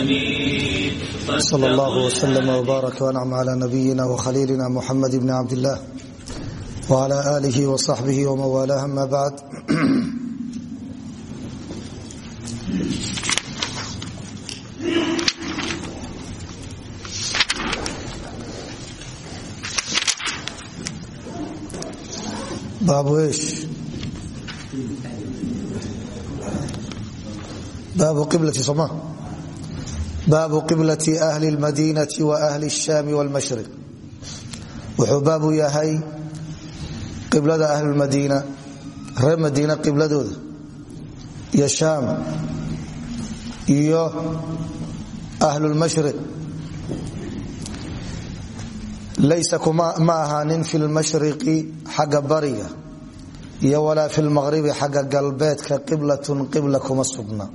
sal allah wslm wbaarak wancm cla nabiyina wkhaliilina muxamed bni cabdilah wcla alih wصaxbih wmawalaah ama bacd baabu ish baabu qiblati soma baabu qiblati ahli lmadiinai wa ahli shaami wlmashriq wuxuu baabu yahay qiblada ahlumadiina reer madiina qibladooda. Iyo shaam iyo ahlulmashriq laysa ma ahaanin fi lmashriqi xagga bariga iyo walaa fi lmaqhribi xagga galbeedka qiblatun qibla kuma sugna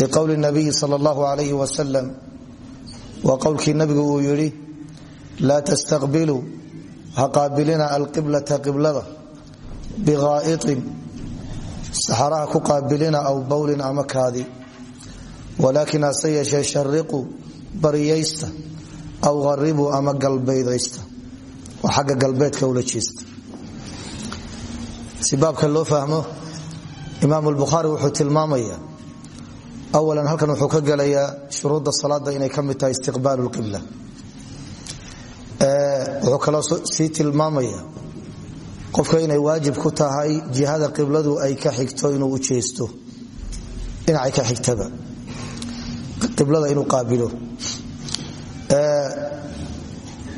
liqowli nabiyi sal allahu alayh wasalam waa qowlkii nabigu uu yidhi laa tastaqbiluu ha qaabilina alqiblata qiblada biqaa'itin saxaraha ku qaabilina aw bowlin ama kaadi walaakin hase yeeshee shariquu bariyaysta aw qaribuu ama galbeydaysta waa xagga galbeedka ula jeesta si awalan halkan wuxuu ka gelayaa shuruudda salaada inay ka mid tahay istiqbaalu lqibla wuxuu kaloo sii tilmaamaya qofka inay waajib ku tahay jihada qibladu ay ka xigto inuu u jeesto dhinacay ka xigtaba qiblada inuu qaabilo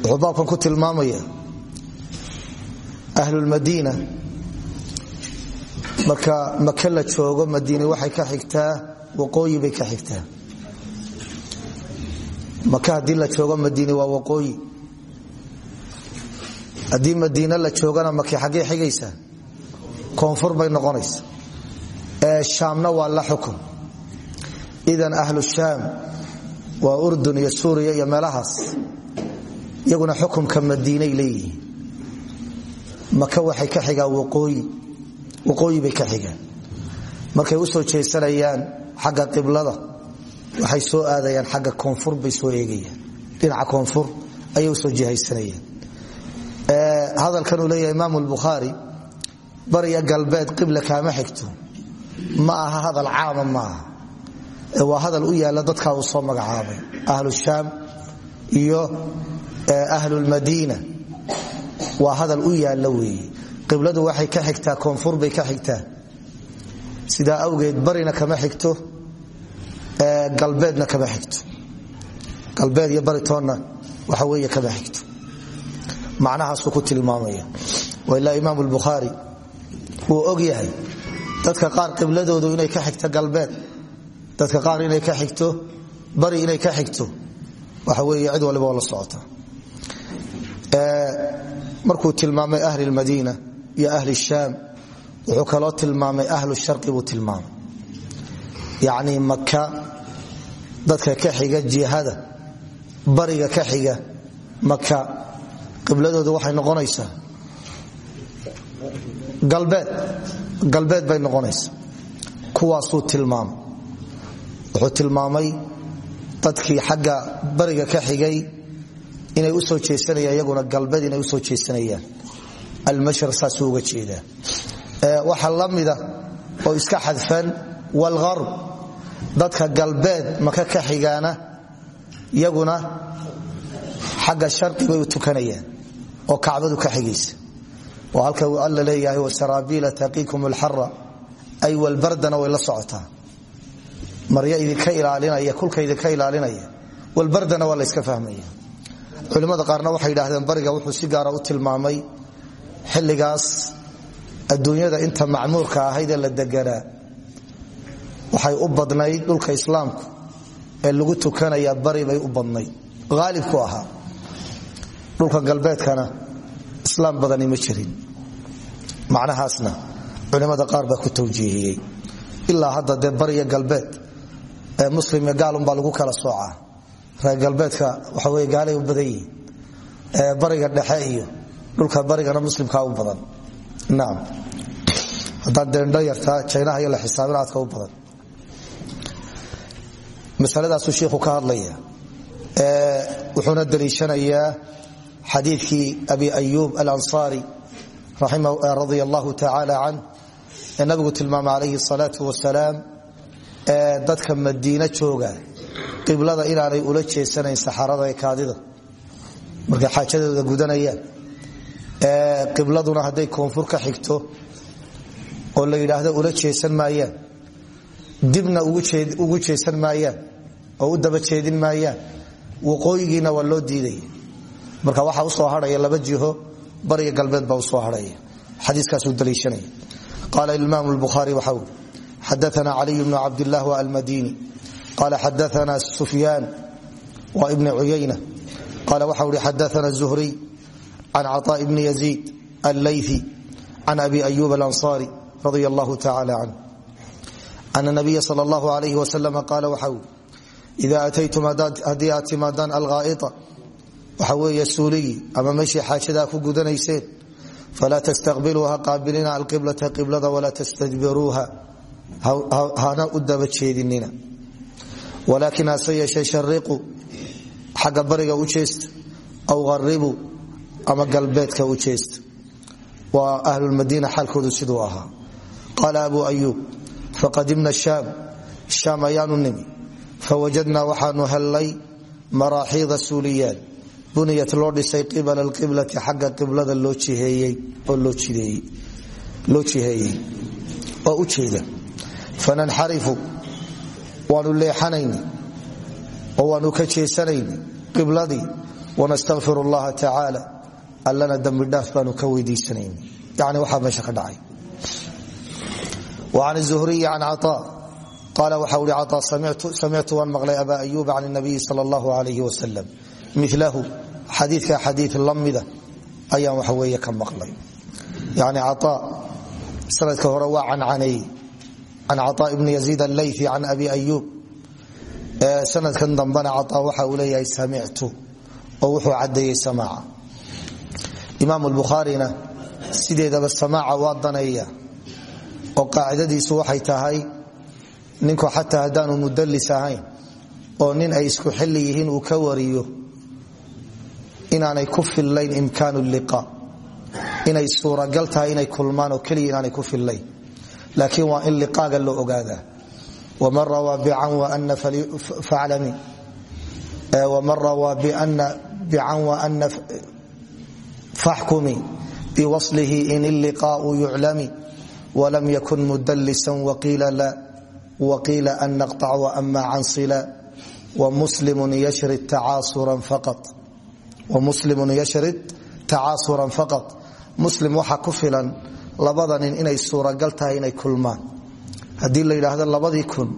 wuxuu baabkan ku tilmaamaya ahlulmadiina marka maka la joogo madiine waxay ka xigtaa waqooyi bay ka xigtaa. Maka haddii la joogo madiine waa waqooyi. Haddii madiine la joogana maki xaggee xigaysaa koonfur bay noqonaysa ee shaamna waa la xukun. Idan ahlu shaam waa urdun iyo suuriya iyo meelahaas iyaguna xukumka madiinay leeyihiin. Maka waxay ka xigaan waqooyi. Waqooyi bay ka xigaan. Markay u soo jeesanayaan xagga qiblada waxay soo aadayaan xagga koonfur bay soo eegayaan. Dhinaca koonfur ayay u soo jihaysanayaan hadalkan uu leeyahay imaam lbukhaari bariya galbeed qibla kaama xigto. Ma aha hadal caama maaha waa hadal u yaalla dadkaa uu soo magacaabay. Ahlu shaam iyo ahlulmadiina waa hadal u yaalla weeye. Qibladu waxay ka xigtaa koonfur bay ka xigtaa. Sidaa awgeed barina kama xigto galbeedna kama xigto. Galbeed iyo baritoonna waxa weeye kama xigto. Macnahaasuu ku tilmaamaya. Ilaa imaam lbukhaari wuu og dadka qaar qibladoodu inay ka xigto galbeed dadka qaar inay ka xigto bari inay ka xigto waxa weeye cid waliba la socota. Markuu tilmaamay ahli lmadiina iyo ahli shaam wuxuu kaloo tilmaamay ahlu shari buu tilmaamay. Yacnii maka dadka ka xiga jihada bariga ka xiga maka qibladoodu waxay noqonaysaa galbeed galbeed bay noqonaysaa. Kuwaasuu tilmaamay wuxuu tilmaamay dadkii xagga bariga ka xigay inay u soo jeesanayaan iyaguna galbeed inay u soo jeesanayaan. Almashar saasuu uga jeedaa. Waxaa la mida oo iska xadfan walgarb dadka galbeed maka ka xigaana iyaguna xagga shari bay tukanayaan oo kacbadu ka xigaysa. Oo halka uu alla leeyahay wasaraabiila taqiikum alxara ay walbardana way la socotaa. Maryo idinka ilaalinaya kulka idinka ilaalinaya walbardana waa la yska fahmaya. Culimmada qaarna waxay yidhaahdeen bariga wuxuu si gaara u tilmaamay xilligaas adduunyada inta macmuurka ahayd la deganaa waxay u badnayd dhulka islaamku ee lagu tukanaya bari bay u badnayd. Aalibku ahaa dhulka galbeedkana islaam badani ma jirin. Macnahaasna culimmada qaar baa ku tawjiihiyey. Ilaa hadda dee bariya galbeed ee muslim iyo gaalunbaa lagu kala soocaa. Reer galbeedka waxa wey gaalay u badan yihiin. Ee bariga dhexe iyo dhulka barigana muslimkaa u badan. Naam. Haddaad deendho yartaa jaynaha iyo la xisaabin u badan masaladaasuu shiikhu ka hadlaya wuxuuna daliishanayaa xadiikii abi ayuub alansaari radia allahu tacaala can ee nabigu tilmaamay calayhi salaau wasalaam ee dadka madiine jooga qiblada inaanay ula jeesanayn saxarada kaadida. Markay xaajadooda gudanayaan qibladuna hadday koonfur ka xigto oo la yidhaahdo ula jeesan maayaan dibna ugu jeesan maayaan oo u daba jeedin maayaan waqooyigiina waa loo diidaya marka waxaa u soo hadhaya laba jiho bariga galbeed baa u soo hadhaya. Xadiikaasuu daliishanaya qaala imaam lbukhaari waxa ui xadaana caliy bnu cabdilah wa almadini. Qaala xadaana sufyaan wa ibni cuyayna qaala waxa uhi xadaana zuhriy can caطaa bni yaziid allayfi can abi ayub alanصari radia allahu tacala canh ana nabiya sal allahu alayh wasalam qaala waxa ui ida ataytum haddii aad timaadaan alghaa'ita waxa weeye suuliyi ama meeshii xaajadaa ku gudanayseen falaa tastaqbiluuha qaabilina alqiblata qiblada walaa tastadbiruuha hana u daba jeedinina walaakin hase yeeshee shariqu xagga bariga u jeesta aw haribu ama galbeedka u jeesta waa ahlulmadiina xaalkoodu siduu ahaa qaala abu ayuub faqadimna shaam shaam ayaanu nimi. Fawajadnaa waxaanu hellay maraaxiida suuliyaal buniyat loo dhisay qibala alqiblati xagga qiblada loo jiheeyey oo u jeeda. Fananxarifu waanu leexanayni oo waanu ka jeesanayni qibladii. Wanastakfir allaha tacaala allana dembidhaaf baanu ka weydiisanayni. Yani waxaa meesha ka wa can zuhriyi can caaa qaala waxa uhi caaa samictu waan maqlay aba ayuuba can nabiyi sal allahu alayh wasalam milahu xadiika xadii lamida ayaan waxa weeye ka maqlay yani caaa sanadka hore waa cancaneey can caaa ibni yaziid allayfi can abi ayuub sanadkan dambena caaa waxa uu leeyahay samictu oo wuxuu cadeeyey samaaca imaam bukhaarina sideedaba samaaca waa daneeya oo qaacidadiisu waxay tahay ninku xataa haddaanu mudallis ahayn oo nin ay isku xilli uu ka wariyo inaanay ku fillayn imkaanu liqa inay suuragal tahay inay kulmaan oo keliya inaanay ku fillayn. Laakiin waa in liqaaga loo ogaadaa. Waman rawaa bican waana faxkumi biwaslihi in illiqaau yuclami walam yakun mudallisan waqiila la waqiila an naqطac waama can sila wamuslimun yashrid tacaasuran faqat muslim waxaa ku filan labada nin inay suuragal tahay inay kulmaan haddii la yidhaahdo labadii kun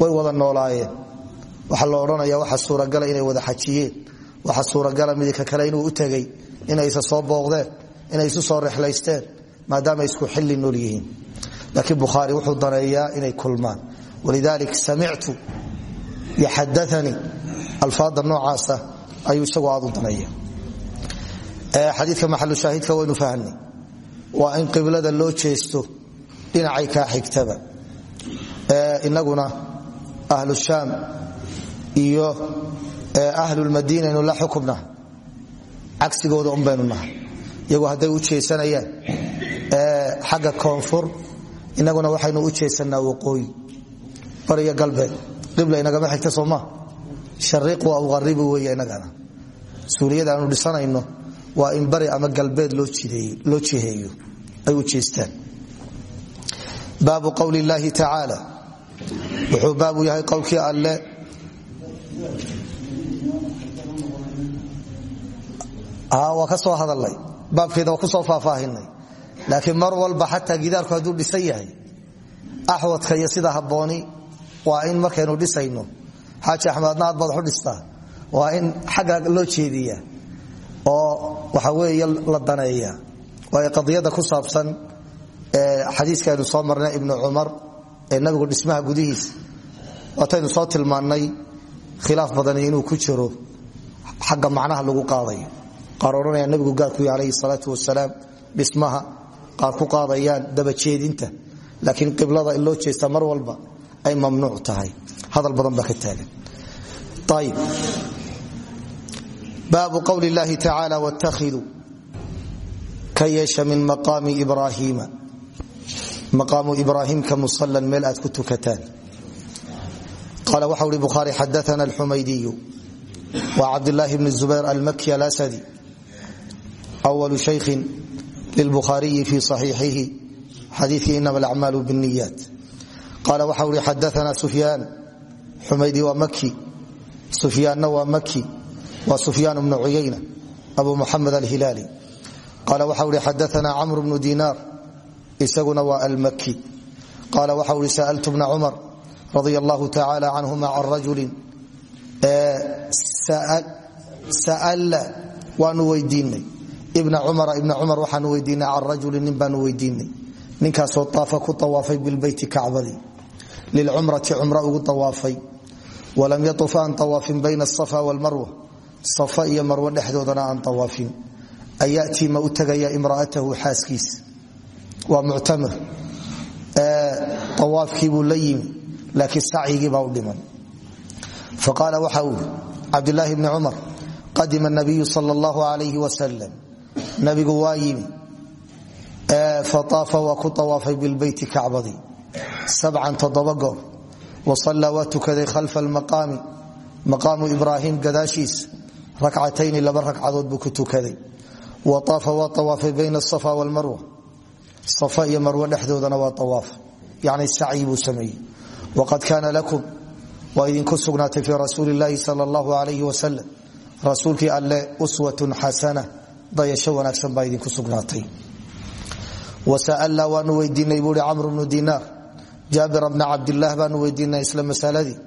way wada noolaayeen waxaa la odhanaya waxa suuragala inay wada xajiyeen waxa suuragala midka kale inuu u tegey inay isa soo booqdeen inay isu soo rexlaysteen maadaama isku xilli nool yihiin. Laakiin bukhaari wuxuu daneeyaa inay kulmaan. Walidalik samictu iyo xadaanii alfaada noocaasa ayuu isagoo aad u daneeya xadiika maxalushaahidka waynu fahnay waa in qiblada loo jeesto dhinacay kaa xigtaba. Inaguna ahlu shaam iyo ahlulmadiina aynu la xukumna. Cagsigooda un baynu nahay. Iyagu hadday u jeesanayaan xagga koonfur inaguna waxaynu u jeesanaa waqooyi. Bariyo galbeed qibla inagama xigta sooma shariiqu aw haribu wey inagana. Suuliyada aanu dhisanayno waa in bari ama galbeed loo jiheeyo. Ay u jeestaan. Baabu qowli llaahi tacaala wuxuu baabu yahay qowlkii alle. Waa ka soo hadalnay baabkeeda waa ku soo faahfaahinay laakiin mar walba xataa gidaarku hadduu dhisan yahay axwadka iyo sida habbooni waa in markaynu dhisayno xaaji axmedna aad baad waxu waa in xagga loo jeediya oo waxa weeye la daneeya waayo qadiyada ku saabsan xadiiskaaynu soo marnay ibnu cumar ee nabigu dhismaha gudihiisa waataynu soo tilmaannay khilaaf badani inuu ku jiro xagga macnaha lagu qaadayo. Qaar nabigu gaarkuy calayhi salaatu wasalaam dhismaha qaar ku qaadayaan dabajeedinta laakiin qiblada in jeesta mar walba ay mamnuuc tahay. Hadal badan baa ka taagan. Baabu qowli اllahi tacaala wاtakhiduu ka yeesha min maqaami ibraahiima maqaamu ibraahimka musalan meel aad ku tukataan. Qaala waxa uhi bukhaari xadaana alxumaydiyu wa cabdillaahi bni zubayr almaki alasadi. Walu shaykhin lilbukhaariyi fi صaxiixihi xadiikii inama alacmaalu bniyaat qaala waxa uhi xadaana sufyaan xumaydi waa maki sufyaanna waa maki waa sufyaan bnu cuyayna abu muxamed alhilaali qaala waxa uhi xadaana camr bnu dinaar isaguna waa almaki qaala waxa uhi sa'altu bna cumar radia allahu tacaala canhuma can rajulin sa'alla waanu weydiinay ibna cumara ibna cumar waxaanu weydiinay can rajulin nin baanu weydiinay. Ninkaasoo taafa ku tawaafay bilbeyti kacbadii lilcumrati cumro ugu tawaafay. Walam yauf aan tawaafin bayna asafa walmarwa safa iyo marwo dhexdoodana aan tawaafin. Ayatii ma u imraatahu xaaskiis. Waa muctamir. Awaafkiibuu la yimi laakiin sacyigiibaa u dhiman. Faqaala waxa uu cabdilaahi bni cumar qadima nabiyu sal allahu alayhi wasalam nabigu waa yimi. Faaafa waa ku awaafay bilbeyti kacbadii sabcan toddoba goor. Wasallaa waa tukaday khalfa almaqaami. Maqaamu ibraahim gadaashiisa rakcatayni laba ragcadood buu ku tukaday. Wa aafa waa awaafay bayna asafa walmarwa. Safa iyo marwo dhexdoodana waa awaaf yani sacyi buu sameeyey. Waqad kaana lakum. Waa idinku sugnaatay fii rasuuli illaahi sal allahu alayhi wasalam rasuulkii uswatun xasana dayasho wanaagsan baa idinku sugnaatay. Wasa'alnaa waanu weydiinay buui camr bnu dinaar jaabira bna cabdilaah baanu weydiinay isla masaladii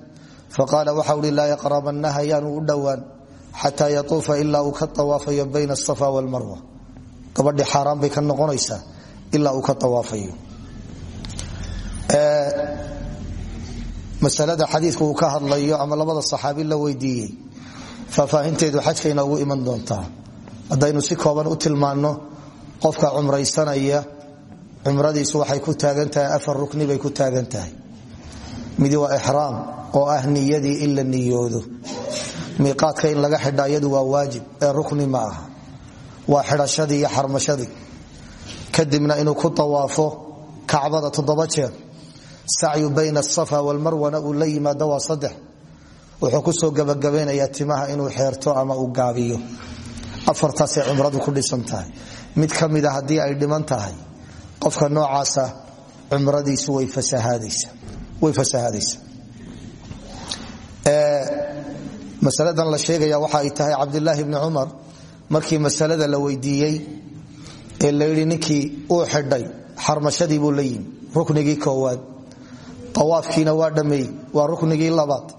faqaala waxa uhi laa yaqrabanaha yaanu u dhowaan xataa yatuufa ilaa uu ka awaafayo bayna asafa walmarwa. Gabadhii xaaraan bay ka noqonaysaa ilaa uu ka awaafayo masalada xadiidku uu ka hadlayo ama labada saxaabi la weydiiyey faahfaahinteedu xajka inoogu iman doontaa haddaynu si kooban u tilmaanno qofka cumraysanaya cumradiisu waxay ku taagan tahay afar rukni bay ku taagan midi waa ixraam oo ah niyadii in la niyoodo. In laga xidha iyadu waa waajib ee rukni ma aha. Waa xidhashadii iyo xarmashadii. Kadibna inuu ku tawaafo kacbada toddoba jeer sacyu bayna asafa walmarwana uu la yimaado waa saddex. Wuxuu ku soo gabagabaynayaa timaha inuu xeerto ama uu gaabiyo afartaasay cumradu ku dhisan tahay. Mid ka mida haddii ay dhiman tahay qofka noocaasa cumradiisu way fasahaadaysa masaladan la sheegaya waxa ay tahay cabdilaahi bni cumar markii masalada la weydiiyey ee la yidhi ninkii uu xidhay xarmashadii buu la yimi koowaad. Awaafkiina waa dhammeeyey waa ruknigii labaad.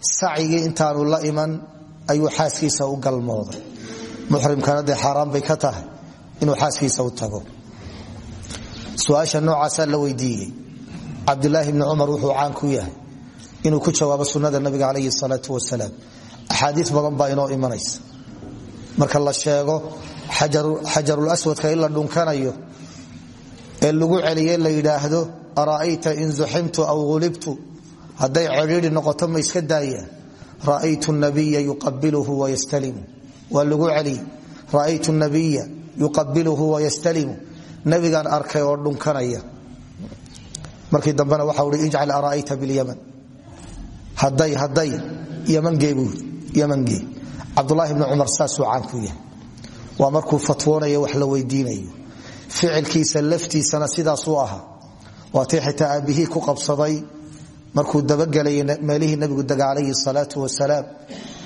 Sacigii intaanu la iman ayuu xaaskiisa u galmooday muxrimkana dee xaaraan bay ka tahay inuu xaaskiisa u tago. Su'aasha noocaasaa la weydiiyey cabdilaahi bni cumar wuxuu caan ku yahay inuu ku jawaabo sunnada nabiga calayhi salaatu wasalaam. Axaadii badan baa inoo imanaysa. Marka la sheego xajarulaswadka in la dhunkanayo ee lagu celiye la yidhaahdo ara'ayta in zuximtu aw ulibtu hadday cedhiidi noqoto ma iska daayaan. Ra'aytu nabiya yuqabiluhu wayastalimu waa lagu celiy. Ra'aytu nabiya yuqabiluhu wayastalimu nabigaan arkay oo dhunkanaya. Markii dambena waxa ui ijcal ara'ayta bilyaman. Haday haday ymangee buu ymangee cabdulaahi bni cumar saasuu caan ku yahay. Waa markuu fatwoonayo wax la weydiinayo. Ficilkiisa laftiisana sidaasuu ahaa waatii xitaa aabbihii ku qabsaday markuu dabagelayay meelihii nabigu dega calayhi salaatu wasalaam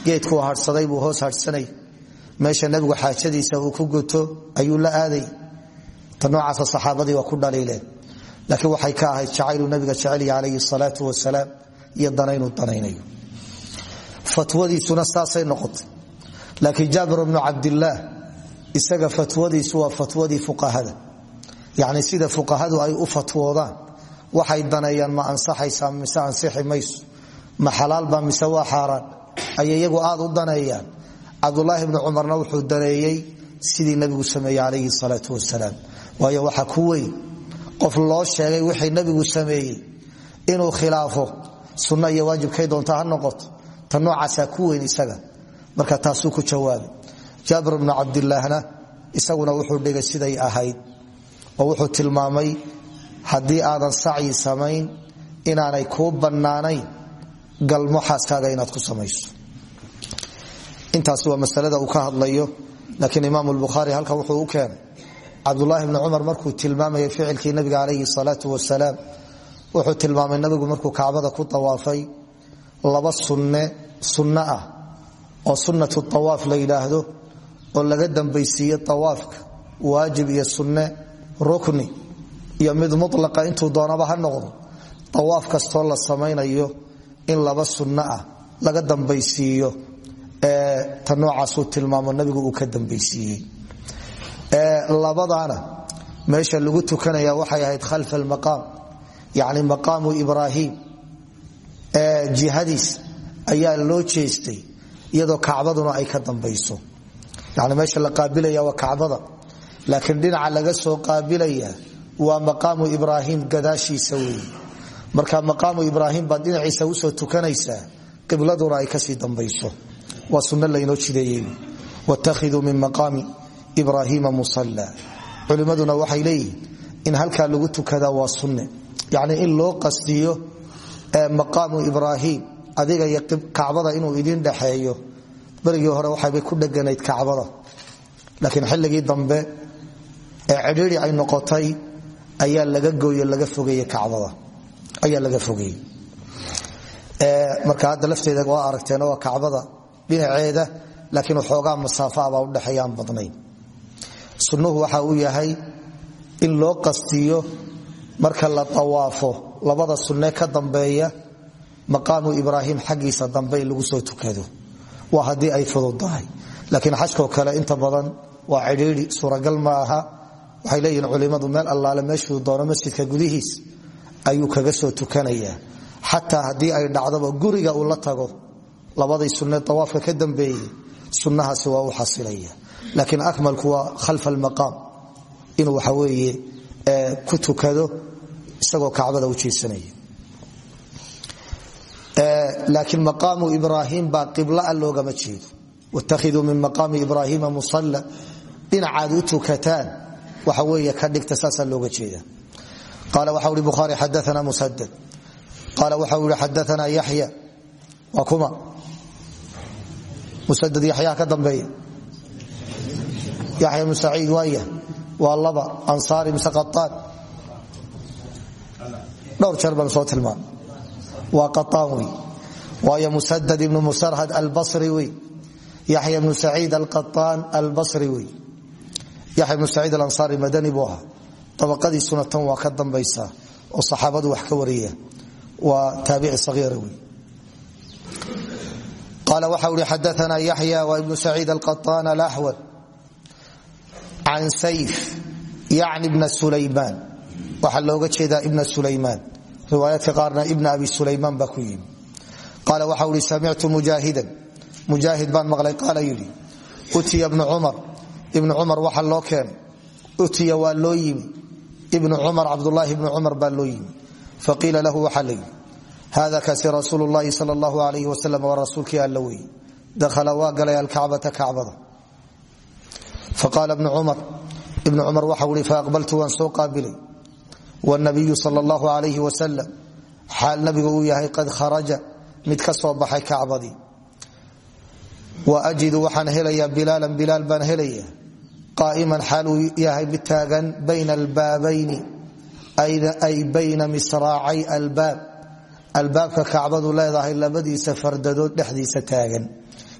geedkuu hadhsaday buu hoos hadhsanay meesha nabigu xaajadiisa uu ku guto ayuu la aaday. Ta noocaasa saxaabadii ku dhaliileen. Laakiin waxay ka ahayd jacaylu nabiga jecelya calayhi salaatu wasalaam iyo danaynu danaynayo. Fatwadiisuna saasay noqotay. Laakiin jaabir bnu cabdilaah isaga fatwadiisu waa fatwadii fuqahada. Yani sida fuqahadu ay u fatwoodaan waxay daneeyaan ma ansaxaysaa mise ansixi mayso? Ma xalaalba mise waa xaaraan? Ayay aad u daneeyaan cabdulaahi bni cumarna wuxuu daneeyey sidii nabigu sameeyey calayhi salaatu wasalaam waayo waxaa ku weyn qof loo sheegay wixii nabigu sameeyey inuu khilaafo sunno iyo waajibkay doonta ha noqoto ta noocaasaa ku weyn isaga. Marka taasuu ku jawaabay jaabir bnu cabdilaahna isaguna wuxuu dhigay siday ahayd oo wuxuu tilmaamay haddii aadan sacyi samayn inaanay kuu bannaanayn galmo xaaskaaga inaad ku samayso intaas waa masalada uu ka hadlayo laakiin imaam lbukhaari halkan wuxuu u keenay cabdulaahi bni cumar markuu tilmaamayay ficilkii nabiga calayhi salaatu wasalaam wuxuu tilmaamay nabigu markuu kacbada ku tawaafay laba sunne sunno ah oo sunnatu tawaaf la yidhaahdo oo laga dambaysiiye tawaafka waajib iyo sunne rukni iyo mid mulaqa intuu doonaba ha noqdo tawaaf kastoo la samaynayo in laba sunno ah laga dambaysiiyo ta noocaasuu tilmaamo nabigu uu ka dambaysiiyey labadaana meesha lagu tukanaya waxay ahayd khalfa almaqaam yacni maqaamu ibraahim. Jihadiis ayaa loo jeestay iyadoo kacbaduna ay ka dambayso. Yani meesha la qaabilaya waa kacbada laakiin dhinaca laga soo qaabilaya waa maqaamu ibraahim gadaashiisa wey marka maqaamu ibraahim baad dhinaciisa u soo tukanaysaa qibladuna ay ka sii dambayso waa sunno laynoo jideeyey. Watakhiduu min maqaami ibraahiima musalla. Culimmaduna waxay leeyihiin in halkaa lagu tukadaa waa sunne. Yacnii in loo qastiyo maqaamu ibraahim adiga iyo kacbada inuu idin dhexeeyo berigii hore waxaybay ku dheganayd kacbada laakiin xilligii dambe ee cidhiiri ay noqotay ayaa laga gooye laga fogeeye kacbada ayaa laga fogeeyey. Marka hadda lafteeda waa aragteen waa kacbada dhinaceeda laakiin waxoogaa masaafaabaa udhexeeya aan badnayn. Sunnuhu waxa uu yahay in loo qastiyo marka la tawaafo labada sunne ka dambeeya maqaamu ibraahim xaggiisa dambe lagu soo tukado. Waa haddii ay fududahay laakiin xajkoo kale inta badan waa cidhiidi suuragal ma aha. Waxay leeyihiin culimmadu meel allaale meeshuu doono masjidka gudihiis ayuu kaga soo tukanaya xataa haddii ay dhacdoba guriga uu la tago labadii sunne awaafka ka dambeeyey sunnahaasi waa u xasilaya. Laakiin akmalku waa khalfa almaqaam inuu waxa weeye ku tukado isagoo kacbada u jeesanaya. Laakiin maqaamu ibraahim baa qibla loogama jeedo. Watakhiduu min maqaami ibraahiima musalla dhinacaad u tukataan waxa weeye ka dhigta saasaa looga jeeda qaala waxa uhi bukhaari xadaana musadad qaala waxa uu yihi xadaana yaxya. Waa kuma musadad yaxyaa ka dambeeya. Yaxya bnu saciid waaya. Waa laba ansaari mise qaaan dhowr jeer baan soo tilmaam waa qaaan wey waayo musadad ibnu musarhad albasri wey yaxya bnu saciid alqaaan albasri wey yaxya bnu saciid alansaari madani buu ahaa. Abaqadiisuna tan waa ka dambaysa oo saxaabadu wax ka wariya waa taabici sahiira wey qaala waxa uhi xadaana yaxya wa ibnu saciid alqaaan alaxwad can sayf yacni bna sulaymaan waxaa looga jeedaa ibna sulaymaan riwaayaadka qaarna ibna abi sulaymaan baa ku yimi qaala waxa uhi samictu mujaahidan mujaahid baan maqlay qaala yidhi utiya bnu cumar ibnu cumar waxa loo keenay utiya waa loo yimi ibnu cumar cabdulaahi ibnu cumar baa loo yimi faqiila lahu waxaa la yidhi hada kaasi rasuulu llahi sal allahu alayh wasalam waa rasuulkii alla wey dakhala waa galay alkacbata kacbada faqaala bnu cumar ibnu cumar waxau ihi faaqbaltu waan soo qaabilay wnabiyu sal allahu alayh wasalam xaal nabigu uu yahay qad kharaja mid ka soo baxay kacbadii wa ajidu waxaan helayaa bilaalan bilaal baan helaya qaa'iman xaal uu yahay taagan bayna albaabayni ay bayna misraacay albaab albaabka kacbadu leedahay labadiisa fardadood dhexdiisa taagan.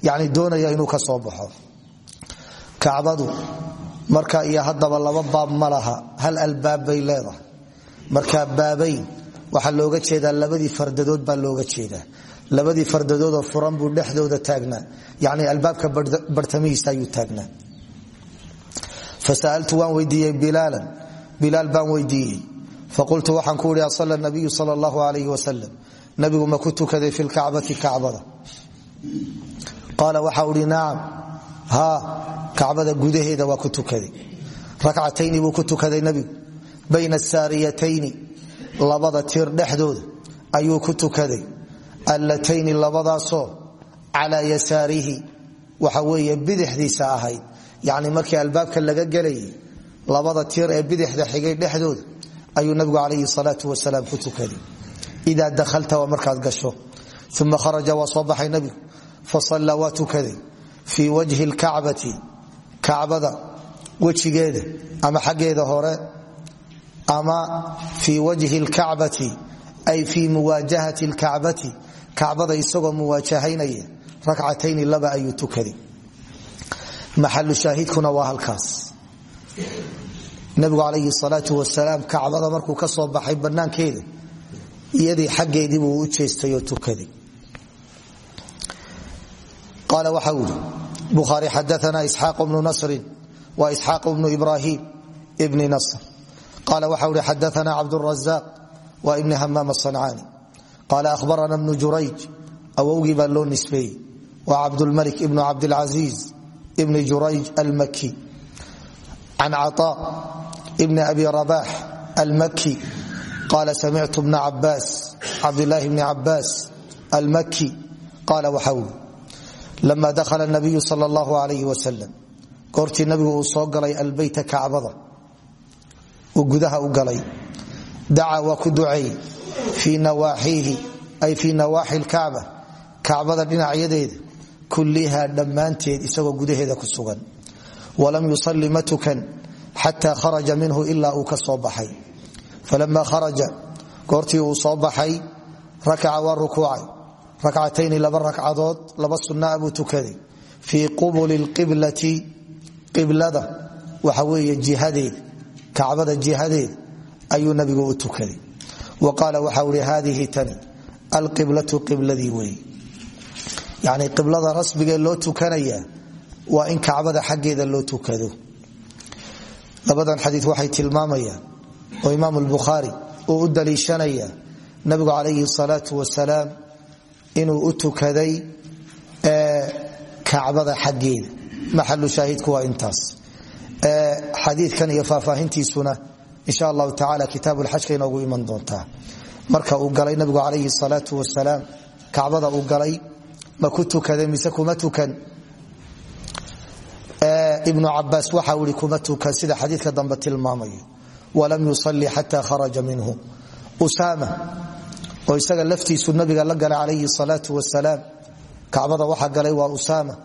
Yani doonaya inuu ka soo baxo. Kacbadu marka iyo haddaba laba baab ma laha. Hal albaab bay leedahay. Marka baabayn waxaa looga jeedaa labadii fardadood baa looga jeedaa. Labadii fardadoodoo furan buu dhexdooda taagnaa. Yani albaabka bartamihiisa ayuu taagnaa. Fasaaltu waan weydiiyey bilaalan. Bilaal baan weydiiyey. Faqultu waxaan ku ihi asala nabiyu sal allahu nabigu ma ku tukaday fi lkacbati kacbada. Qaala waxau ihi nacam haa kacbada gudaheeda waa ku tukaday. Rakcatayni buu ku tukaday nebigu bayna asaariyatayni labada tiir dhexdooda ayuu ku tukaday. Allatayni labadaasoo calaa yasaarihi waxa weeye bidixdiisa ahayd. Yacni markii albaabka laga gelayay labada tiir ee bidixda xigay dhexdooda ayuu nabigu calayhi salaatu wasalaam ku idaa dakhalta waa markaad gasho uma kharaja waa soo baxay nabigu fasallaa waa tukaday fii wajhi lkacbati kacbada wejigeeda ama xaggeeda hore ama fii wajhi lkacbati ay fii muwaajahati lkacbati kacbada isagoo muwaajahaynaya rakcatayni laba ayuu tukaday maxalu shaahidkuna waa halkaas nabigu calayhi salaatu wasalaam kacbada markuu ka iyadii xaggeediibuu u jeestay oo tukaday. Qaala waxa uu yidhi bukhaari xadaana isxaaq bnu nasrin wa isxaaq bnu ibrahim bni nasr. Qaala waxa uhi xadaana cabdurazaq wa ibni hamaam asancaani qaala ahbarana bnu jurayj awowgii baa loo nisbeeyey waa cabdulmalik ibnu cabdilcasiiz ibni jurayj almaki can caطa bni abi rabax almaki qaala samictu bna cabaas cabdilaahi bni cabaas almaki qaala waxa ui lama dakhala nabiyu sal allahu alayh wasalam goortii nabigu uu soo galay albeyta kacbada uu gudaha u galay dacaa waa ku duceey fii nawaaxiihi ay fii nawaaxi lkacba kacbada dhinacyadeeda kulliha dhammaanteed isagoo gudaheeda ku sugan walam yusalli ma tukan xataa kharaja uu ka soo falama kharaja goortii uu soo baxay rakaca waa rukuucay rakcatayni laba ragcadood laba sunaa buu tukaday fii qubuli lqiblati qiblada waxa weeye jihadeeda kacbada jihadeeda ayuu nabigu u tukaday wa qaala waxau hi haadihi tani alqiblatu qibladii weeye yani qiblada rasmigee loo tukanaya waa in oo imaam lbukhaari uu u daliishanaya nabigu calayhi salaau wasalaam inuu u tukaday kacbada xaggeeda. Maxalu shaahidku waa intaas. Xadiikan iyo faahfaahintiisuna insha allahu tacala kitaab lxajka inoogu iman doontaa. Marka uu galay nabigu calayhi salaau wasalaam kacbada uu galay ma ku tukaday mise kuma tukan? Ibnu cabaas waxau i kuma tukan. Sida xadiidka dambe tilmaamayo walam yusali xata kharaja minhu. Usama oo isaga laftiisu nabiga la galay calayhi salaau wasalaam kacbada waxa galay waa usama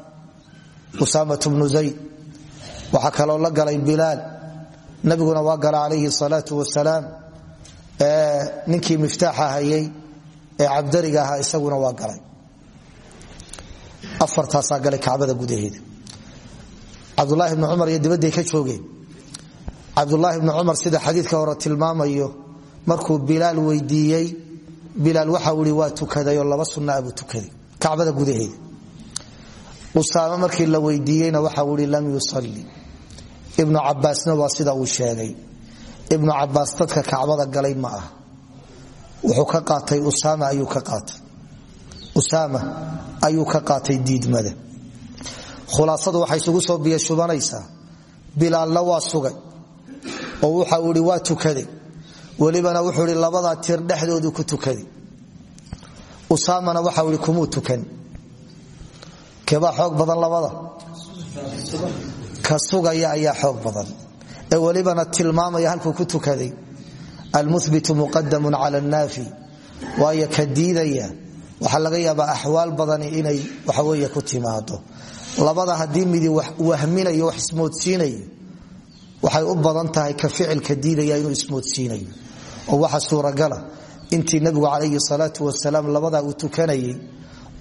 usamat bnu zayd. Waxaa kaloo la galay bilaal. Nabiguna waa gala calayhi salaau wasalaam ninkii miftaaxa hayay ee cabdariga ahaa isaguna waa galay. Afartaasaa galay kacbada gudaheeda. Cabdulaahi bni cumar cabdulaahi bni cumar sida xadiidka hore tilmaamayo markuu bilaal weydiiyey bilaal waxau i waa tukadayoo laba sunaa buu tukaday kacbada gudaheeda. Usaame markii la weydiiyeyna waxau i lam yusali ibnu cabaasna waa sida uu sheegay. Ibnu cabaas dadka kacbada galay ma ah wuxuu ka qaatay usama ayuu ka qaatay. Usaama ayuu ka qaatay diidmada. Khulaasadu waxay isugu soo biyashubanaysaa. Bilaalna waa sugay oo waxau i waa tukaday welibana wuxuu i labadaa tir dhexdoodu ku tukaday usaamana waxau i kumuu tukan. Kebaa xoog badan labada. Ka sugaya ayaa xoog badan. Ee welibana tilmaamaya halkuu ku tukaday. Almubitu muqadamun cala annaafi. Waayo ka diidaya waxaa laga yaabaa axwaal badani inay waxawe ku timaado labada haddii waxay u badan tahay ka ficilka diidaya inuu ismoodsiinayo. Oo waxa suuragala intii nabigu calayhi salaau wasalaam labadaa uu tukanayay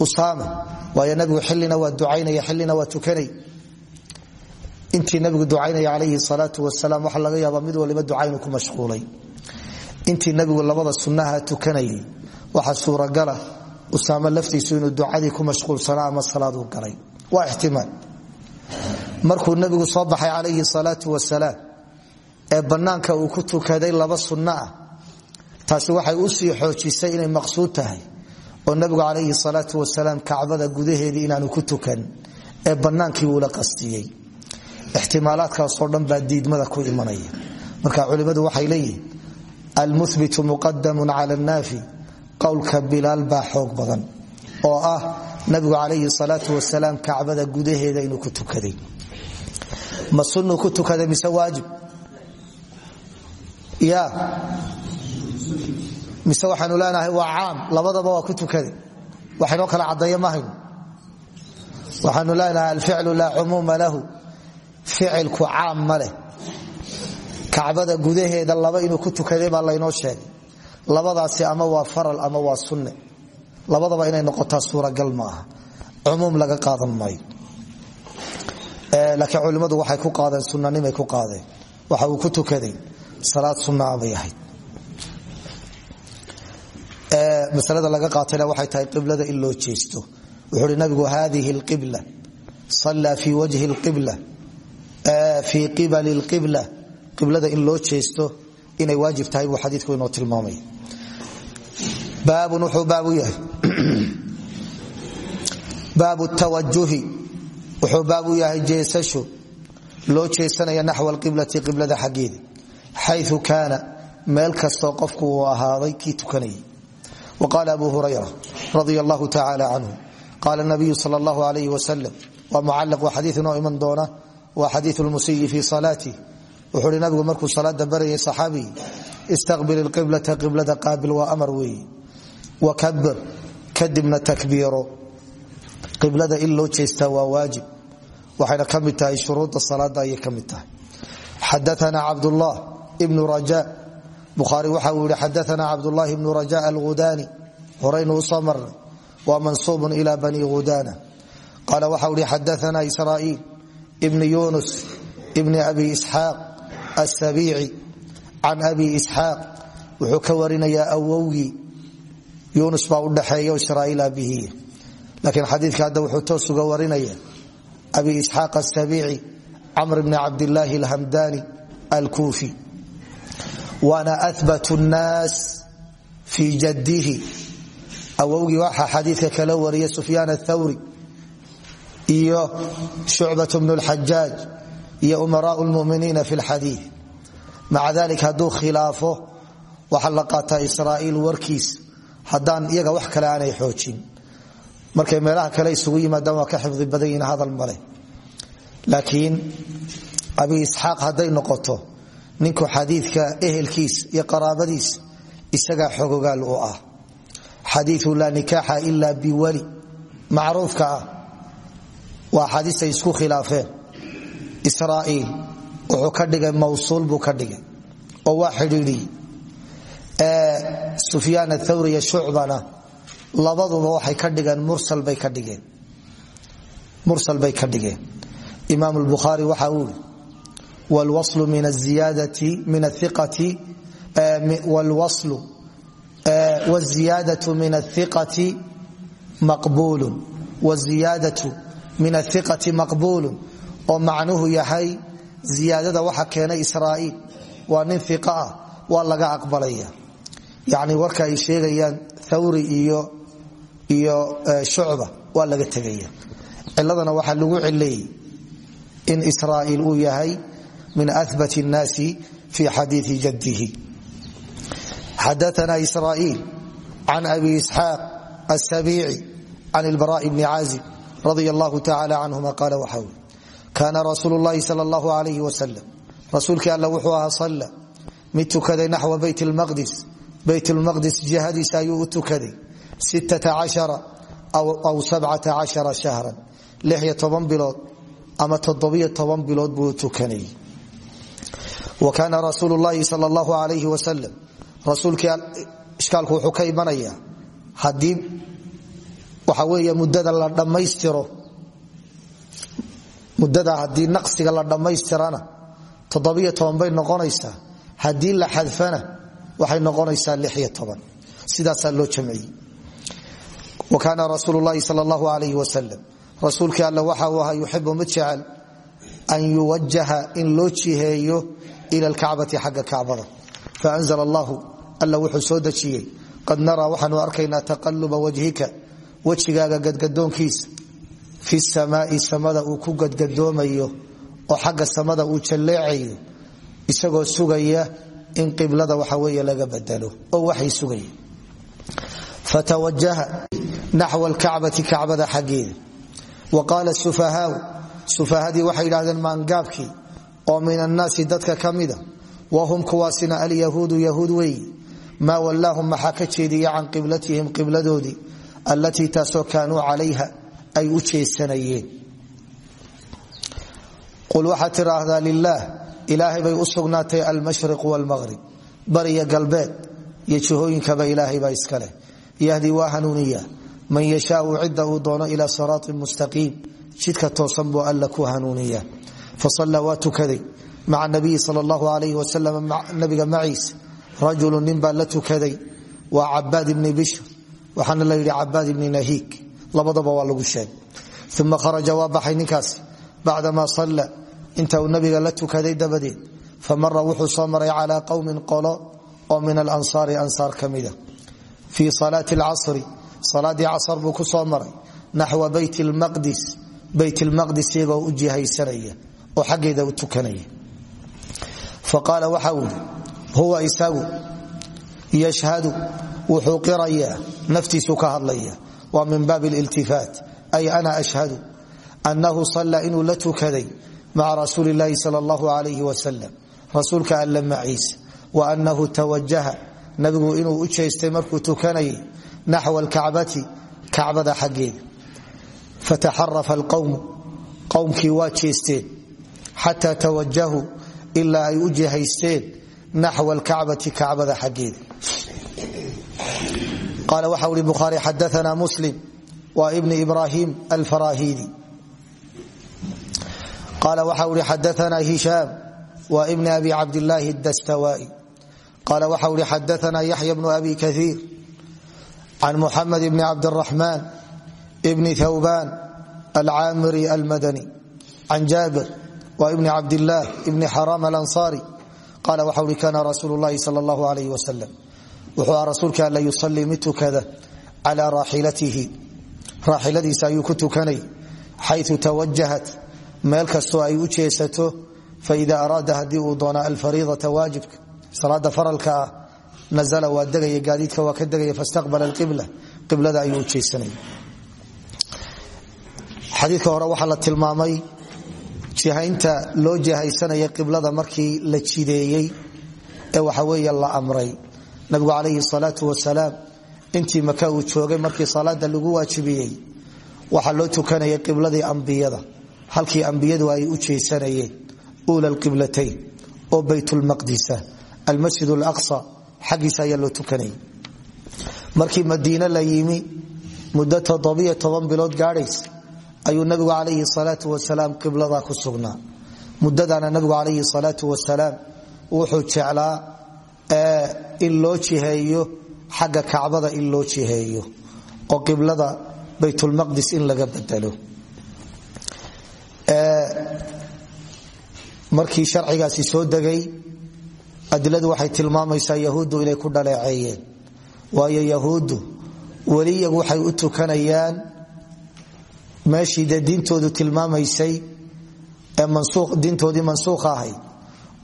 usaama waayo nabigu xilina waa ducaynaya xilina waa tukanay. Intii nabigu ducaynaya calayhi salaau wasalaam waxaa laga yaabaa mid waliba ducaynu ku mashquulay. Intii nabigu labada sunnaha tukanayay waxaa suuragala usaame laftiisu inuu ducadii ku mashquulsanaa ama salaaduu galay. Waa ixtimaal markuu nabigu soo baxay calayhi salaau wasalaam ee bannaanka uu ku tukaday laba sunno ah taasi waxay u sii xoojisay inay maqsuud tahay oo nabigu calayhi salaau wasalaam kacbada gudaheedii inaanu ku tukan ee bannaankii uula qastiyey. Ixtimaalaadkaasoo dhan baa diidmada ku imanaya. Marka culimmadu waxay leeyihiin almubitu muqadamun cala annaafi. Qowlka bilaal baa xoog badan oo ah nabigu calayhi salaatu wasalaam kacbada gudaheeda inuu ku tukaday ma sunuu ku tukaday mise waajib? Ya. Mise waxaanu leenahay waa caam labadaba waa ku tukaday waxaynoo kala caddeeya mahayno waxaanu leenahay alficlu laa cumuuma lahu. Ficilku caam ma leh. Kacbada gudaheeda laba inuu ku tukaday baa laynoo sheegay. Labadaasi ama waa faral ama waa sunne. Labadaba inay noqotaa suuragal ma aha. Laga qaadan maayo laakiin culimmadu waxay ku qaadeen sunanimay ku qaadeen. Waxa uu ku tukaday salaad sunnaa bay ahayd. Masalada laga qaatayna waxay tahay qiblada in loo jeesto. Wuxuu uhi nabigu hadihi lqibla sallaa fii wajhi lqibla fii qibali lqibla qiblada in loo jeesto inay waajib tahay buu xadiidku inoo tilmaamay. Baabun wuxuu baabu tawajuhi wuxuu baabu yahay jeesasho loo jeesanaya naxwa alqiblati qiblada xaggeeda xayu kaana meel kastoo qofku uu ahaaday kii tukanayay. Wa qaala abu hurayra radia allahu tacaala canhu qaala nabiyu sal allahu alayh wasalam waa mucalaq waa xadiid inoo iman doona waa xadiiu lmusiyi fii salaatih wuxuu hi nabigu markuu salaada barayay saxaabigii istaqbil ilqiblata qiblada qiblada in loo jeestaa waa waajib. Waxayna ka mid tahay shuruudda salaada ayay ka mid tahay. Xadaana cabdullah ibnu raja. Bukhaari waxa uu yihi xadaana cabdulahi ibnu raja alghudani. Horaynu u soo marnay waa mansuubun ila bani ghudana. Qaala waxa uu yihi xadaana israa'iil ibni yunus ibni abi isxaaq asabiici can abi isxaaq. Wuxuu ka warinayaa awowgii yunus baa udhaxeeya israa'iil abihiy laakiin xadiidka hadda wuxuu toos uga warinaya abi isxaaq asabiici camr bni cabdilaahi alhamdani alkuufi waana abat nnaas fii jadihi awowgii waxaa xadiidka kala wariya sufyaan athawri iyo shucbat bnu lxajaaj iyo umaraau lmuminiina fi lxadiid maca dalik hadduu khilaafo waxaa la qaataa israa'iil warkiis haddaan iyaga wax kale aanay xoojin markay meelaha kale isugu yimaadaan waa ka xifdi badan yihiin hadal male. Laakiin abi isxaaq hadday noqoto ninku xadiidka ehelkiis iyo qaraabadiis isagaa xogogaal u ah. Xadiiu laa nikaaxa ila biwali macruufka ah. Waa xadiisay isku khilaafeen. Israa'iil wuxuu ka dhigay mawsuul buu ka dhigay oo waa xidhiidhiyey sufyaan athawri iyo labaduba waxay ka dhigeen mursal bay ka dhigeen. Imaam lbukhaari waxa uu wlwaslu min aziyaadati min aiqati wlwaslu wziyaadatu min athiqati maqbuulun waziyaadatu min athiqati maqbuulun oo macnuhu yahay ziyaadada waxa keenay israa'iil waa nin iqa ah laga aqbalaya. Yani warka ay sheegayaan thawri iyo iyo shucba waa laga tegaya ciladana waxaa lagu cileeyey in israa'iil uu yahay min abat الnaasi fi xadiii jadihi xadaana israa'iil can abi isxaaq aلsabiici can ilbara bni caazib radia allahu tacala canhuma qaala waxa ui kaana rasuulu llahi sal allahu alayh wasalam rasuulkii alla wuxuu ahaa salla mid tukaday naxwa beyt lmaqdis beyt lmaqdis jihadiisa ayuu u tukaday toban bilood ama bilood buu tukanayay wa kaana rasuulu llahi sal allahu alayhi wasalam rasuulkii ishkaalku wuxuu ka imanayaa haddii waxa weeye muddada la dhammaystiro muddada haddii naqsiga la dhammaystirana bay noqonaysaa haddii la xadfana waxay noqonaysaa sidaasaa loo jamciyey kaana rasuulu llahi sal allahu alayh wasalam rasuulkii alle waxa uu ahaa yuxibu mid jecel an yuwajaha in loo jiheeyo ila alkacbati xagga kacbada faanzla allahu alla wuxuu soo dejiyey qad naraa waxaanu arkaynaa taqaluba wajhika wejigaaga gadgadoonkiisa fi samaai samada uu ku gadgadoomayo oo xagga samada uu jalleecayo isagoo sugaya in qiblada waxa weeye laga bedelo oo waxay sugaya naxwa alkacbati kacbada xaggeeda wa qaala sufahaau sufahadii waxay yidhahdeen maangaabkii oo min annaasi dadka ka mida wahum kuwaasina alyahuudu yahuud weeyi maa wallaahum maxaa ka jeediya can qiblatihim qibladoodii allatii taasoo kaanuu calayha ay u jeesanayeen qul waxaad tidhaahdaa lilaah ilaahay bay u sugnaatay almashriq waalmaqrib bariya galbeed iyo jihooyinkaba ilaahay baa iska man yashaau cidda uu doono ilaa siraatin mustaqiim. Jidka toosan buu alla ku hanuuniya fasalla waa tukaday. Maca nabiyi sal allahu alayh wasalam nabiga maciisa rajulu nin baa la tukaday. Waa cabaad ibni bishr waxaana la yidhi cabaad ibni nahiik. Labadaba waa lagu sheegay. Uma kharaja waa baxay ninkaasi bacdama salla inta uu nabiga la tukaday dabadeed. Famara wuxuu soo maray calaa qowmin qolo oo min alansaari ansaar ka mida fii salaati alcasri salaadii casar buu ku soo maray naxwa bayt lmaqdis bayt lmaqdis iyagoo u jihaysanaya oo xaggeeda u tukanaya. Faqaala waxa uu huwa isagu yashhadu wuxuu qirayaa naftiisu ka hadlaya waa min baabi liltifaat ay ana ashhadu annahu salla inuu la tukaday maca rasuuli llaahi sal allahu alayh wasalam rasuulka alla wa annahu tawajaha nabigu inuu u jeestay markuu tukanayay naxwa alkacbati kacbada xaggeeda fataxarafa alqowmu qowmkii waa jeesteen xataa tawajahuu ilaa ay u jihaysteen naxwa alkacbati kacbada xaggeeda qaala waxa uri bukhaari xadaana muslim waa ibni ibrahim alfarahidi qaala waxa uri xadaana hishaam waa ibni abi cabdillaahi dastawai qaala waxa uri xadaana yaxya bnu abi kaiir can muxamed bni cabdiraxmaan bni thawban alcaamiri almadani can jaabir wa ibni cabdillaah ibni xaram alansaari qaala waxa uri kana rasuulu llahi sal allahu alayh wasalam wuxuu aha rasuulka alla yusalii mid tukada calaa raaxilatihi raaxiladiisa ayuu ku tukanay xayu tawajahat meel kastoo ay u jeesato faida araada haddii uu doona alfariidata waajibka salaada faralka ah nazla waa degaya gaadiidka waa ka degaya fastaqbala alqibla. Qiblada ayuu ujeesanaya xadiidka hore waxaa la tilmaamay jihaynta loo jihaysanaya qiblada markii la jideeyey ee waxa weeye la amray. Nabigu calayhi salaatu wasalaam intii maka uu joogay markii salaada lagu waajibiyey waxaa loo tukanayay qibladii ambiyada. Halkii ambiyadu ay u jeesanayeen uula qiblatayn oo baytulmaqdisa almasjid alaqsa xaggiisa ayaa loo tukanayay. Markii madiine la yimi muddo toddobiyo toban bilood gaadhaysa ayuu nabigu calayhi salaatu wasalaam qiblada ku sugnaa. Muddadaana nabigu calayhi salaatu wasalaam wuxuu jeclaa in loo jiheeyo xagga kacbada in loo jiheeyo oo qiblada baytulmaqdis in laga bedelo. Markii sharcigaasi soo degay adiladu waxay tilmaamaysaa yahuuddu inay ku dhaleeceeyeen. Waayo yahuuddu weli iyagu waxay u tukanayaan meeshii dee diintoodu tilmaamaysay ee diintoodii mansuukha ahayd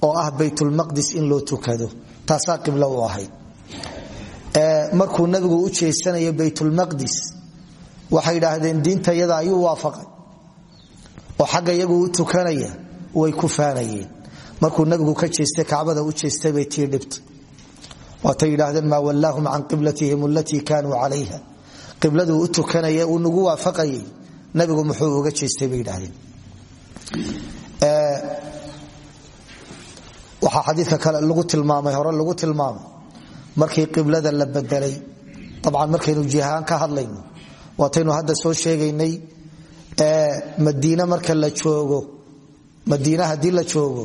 oo ah baytulmaqdis in loo tukado. Taasaa qiblo u ahayd. Markuu nabigu u jeesanayo baytulmaqdis waxay idhaahdeen diinta ayuu waafaqay. Oo xagga iyagu u tukanaya way ku faanayeen markuu nabigu ka jeestay kacbada u jeestay bay tii dhibtay waatay yidhaahdeen maa wallaahum can qiblatihim alatii kaanuu calayha. Qibladuu u tukanaya uu nagu waafaqayay. Nabigu muxuu uga jeestay bay yidhaahdeen. Waxaa xadiidka kale lagu tilmaamay hore lagu tilmaamay. Markii qiblada la bedelay dabcan markaynu jihaan ka hadlayno waataynu hadda soo sheegaynay madiine marka la joogo madiine haddii la joogo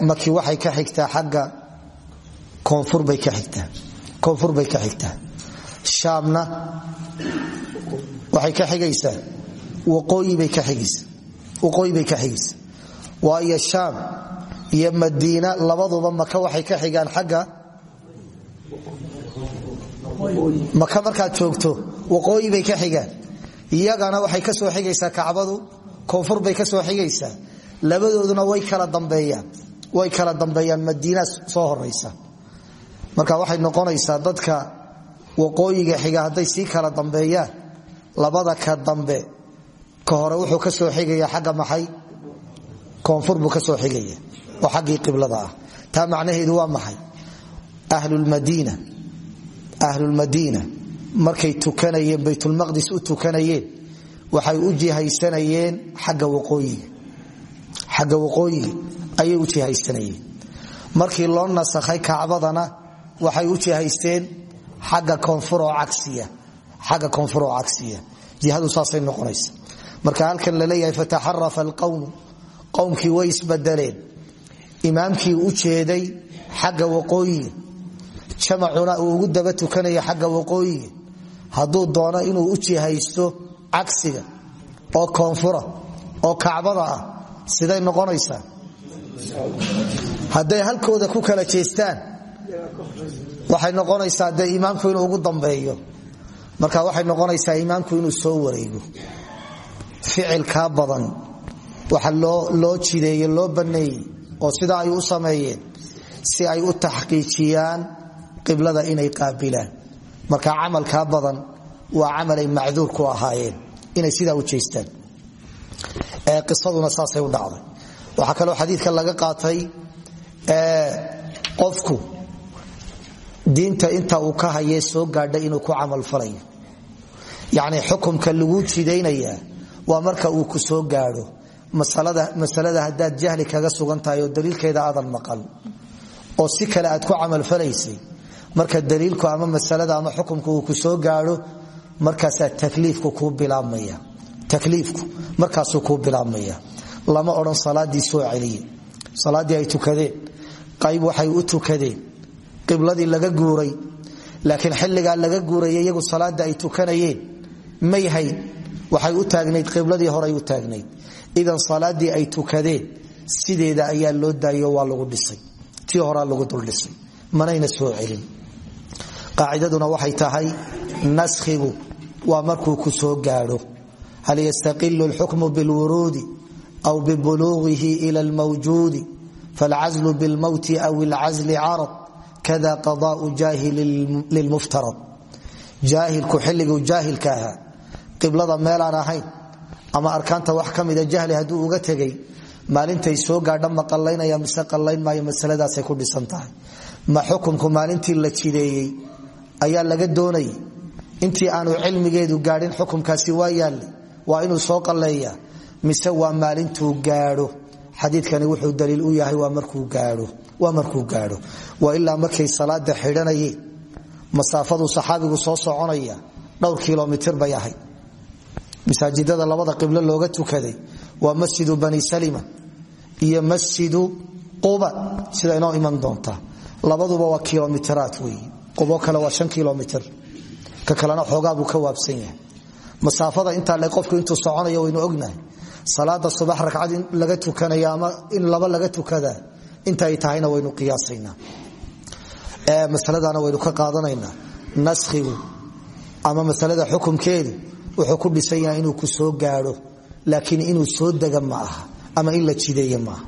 maki waxay ka xigtaa xagga koonfurbay ka xigtaa. Shaamna waxay ka xigaysaa. Waqooyi bay ka xigaysaa. Waayo shaam iyo madiina labaduba maka waxay ka xigaan xagga maka markaad joogto waqooyi bay ka xigaan. Iyagana waxay ka soo xigaysaa kacbadu koonfur bay ka soo xigaysaa. Labadooduna way kala dambeeyaan way kala dambeeyaan madiina soo horaysa. Marka waxay noqonaysaa dadka waqooyiga xiga hadday sii kala dambeeyaan labada ka dambe ka hore wuxuu ka soo xigaya xagga maxay? Koonfur buu ka soo xigaya oo xaggii qiblada ah. Taa macnaheedu waa maxay? Ahlulmadiina markay tukanayeen baytulmaqdis u tukanayeen waxay u jihaysanayeen xagga waqooyiga ayay u jihaysanayeen markii loo nasakhay kacbadana waxay u jihaysteen xagga koonfuroo cagsiya. Jihadu saasay noqonaysa. Marka halkan la leeyahay fataxarafa alqowmu qowmkii way isbedeleen. Imaamkii u jeeday xagga waqooyiga. Jamacuna ugu daba tukanaya xagga waqooyiga. Hadduu doono inuu u jihaysto cagsiga oo koonfura oo kacbada ah siday noqonaysaa hadday halkooda ku kala jeestaan waxay noqonaysaa dee imaamku inuu ugu dambeeyo. Marka waxay noqonaysaa imaamku inuu soo wareego. Ficilkaa badan waxa loo jideeye loo baneeyey oo sida ay u sameeyeen si ay u taxqiijiyaan qiblada inay qaabilaan. Marka camalkaa badan waa camalay macduur ku ahaayeen. Inay sidaa u jeestaan. Qisaduna saasay u dhacday waxaa kaloo xadiidka laga qaatay qofku diinta inta uu ka hayee soo gaadha inuu ku camalfalayo yacni xukumka lagu jidaynayaa waa marka uu ku soo gaadho. Masalada haddaad jahli kaga sugan tahay oo daliilkeeda aadan maqal oo si kale aad ku camalfalaysay marka daliilku ama masalada ama xukumka uu ku soo gaadho markaasaa takliifku kuu bilaabmaya. Takliifku markaasuu kuu bilaabmaya lama odhan salaadii soo celiye salaaddii ay tukadeen qayb waxay u tukadeen qibladii laga guuray. Laakiin xilligaa laga guuraya iyagu salaada ay tukanayeen may waxay u taagnayd qibladii horay u taagnayd. Idan salaadii ay tukadeen sideeda ayaa loo daayo waa lagu dhisay. Tii horaa lagu duldhisay manayna soo celin. Qaacidaduna waxay tahay naskhigu waa markuu ku soo gaadho. Hal yastaqilu lxukmu bilwuruudi aw bibuluugihi ila lmawjuudi falcazlu bilmowti aw ilcazli carad kada qadaau jaahili lilmuftarad jaahilku xilliguu jaahilka ahaa qiblada meelaan ahayn ama arkaanta wax ka mida jahli hadduu uga tegay maalintay soo gaadha ma qallaynaya mise qallayn maayo masaladaasay ku dhisan tahay ma xukumku maalintii la jideeyey ayaa laga doonayay intii aanu cilmigeedu gaadhin xukumkaasi waa yaalle waa inuu soo qalleeya mise waa maalintuu gaadho. Xadiidkani wuxuu daliil u yahay waa markuu gaadho waa ilaa markay salaada xidhanayeen masaafaduu saxaabigu soo soconaya dhowr kilomitir bay ahayd. Masaajidada labada qiblo looga tukaday waa masjidu bani salima iyo masjidu quba sida inoo iman doontaa labaduba waa kilomitiraad wey qubo kale waa shan kilomitr ka kalena xoogaabuu ka waabsan yahay. Masaafada intaa le qofku intuu soconayo waynu ognahay salaada subax ragcad in laga tukanaya ama in laba laga tukadaa inta ay tahayna waynu qiyaasaynaa masaladana waynu ka qaadanaynaa naskhigu ama masalada xukumkeedu wuxuu ku dhisan yahay inuu ku soo gaadho laakiin inuu soo dega ma aha ama in la jideeye maaha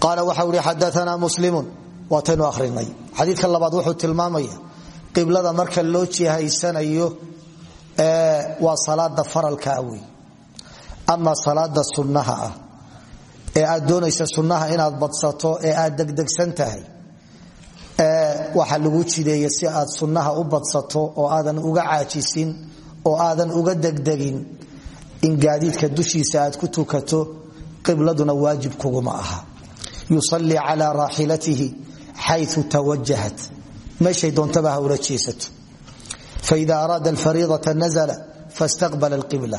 qaala waxau ihi xadaanaa muslimun. Waataynu arinay xadiidka labaad wuxuu tilmaamaya qiblada marka loo jihaysanayo waa salaada faralkaa wey ama salaada sunnaha ah. Ee aad doonaysa sunnaha inaad badsato ee aad degdegsan tahay. Waxa lagu jideeye si aad sunnaha u badsato oo aadan uga caajisin oo aadan uga degdegin in gaadiidka dushiisa aad ku tukato qibladuna waajib kuguma aha. Yusalii calaa raaxilatihi xayu tawajahat meeshay doontaba ha jeesato faida araada alfariidata nazla fastaqbala alqibla.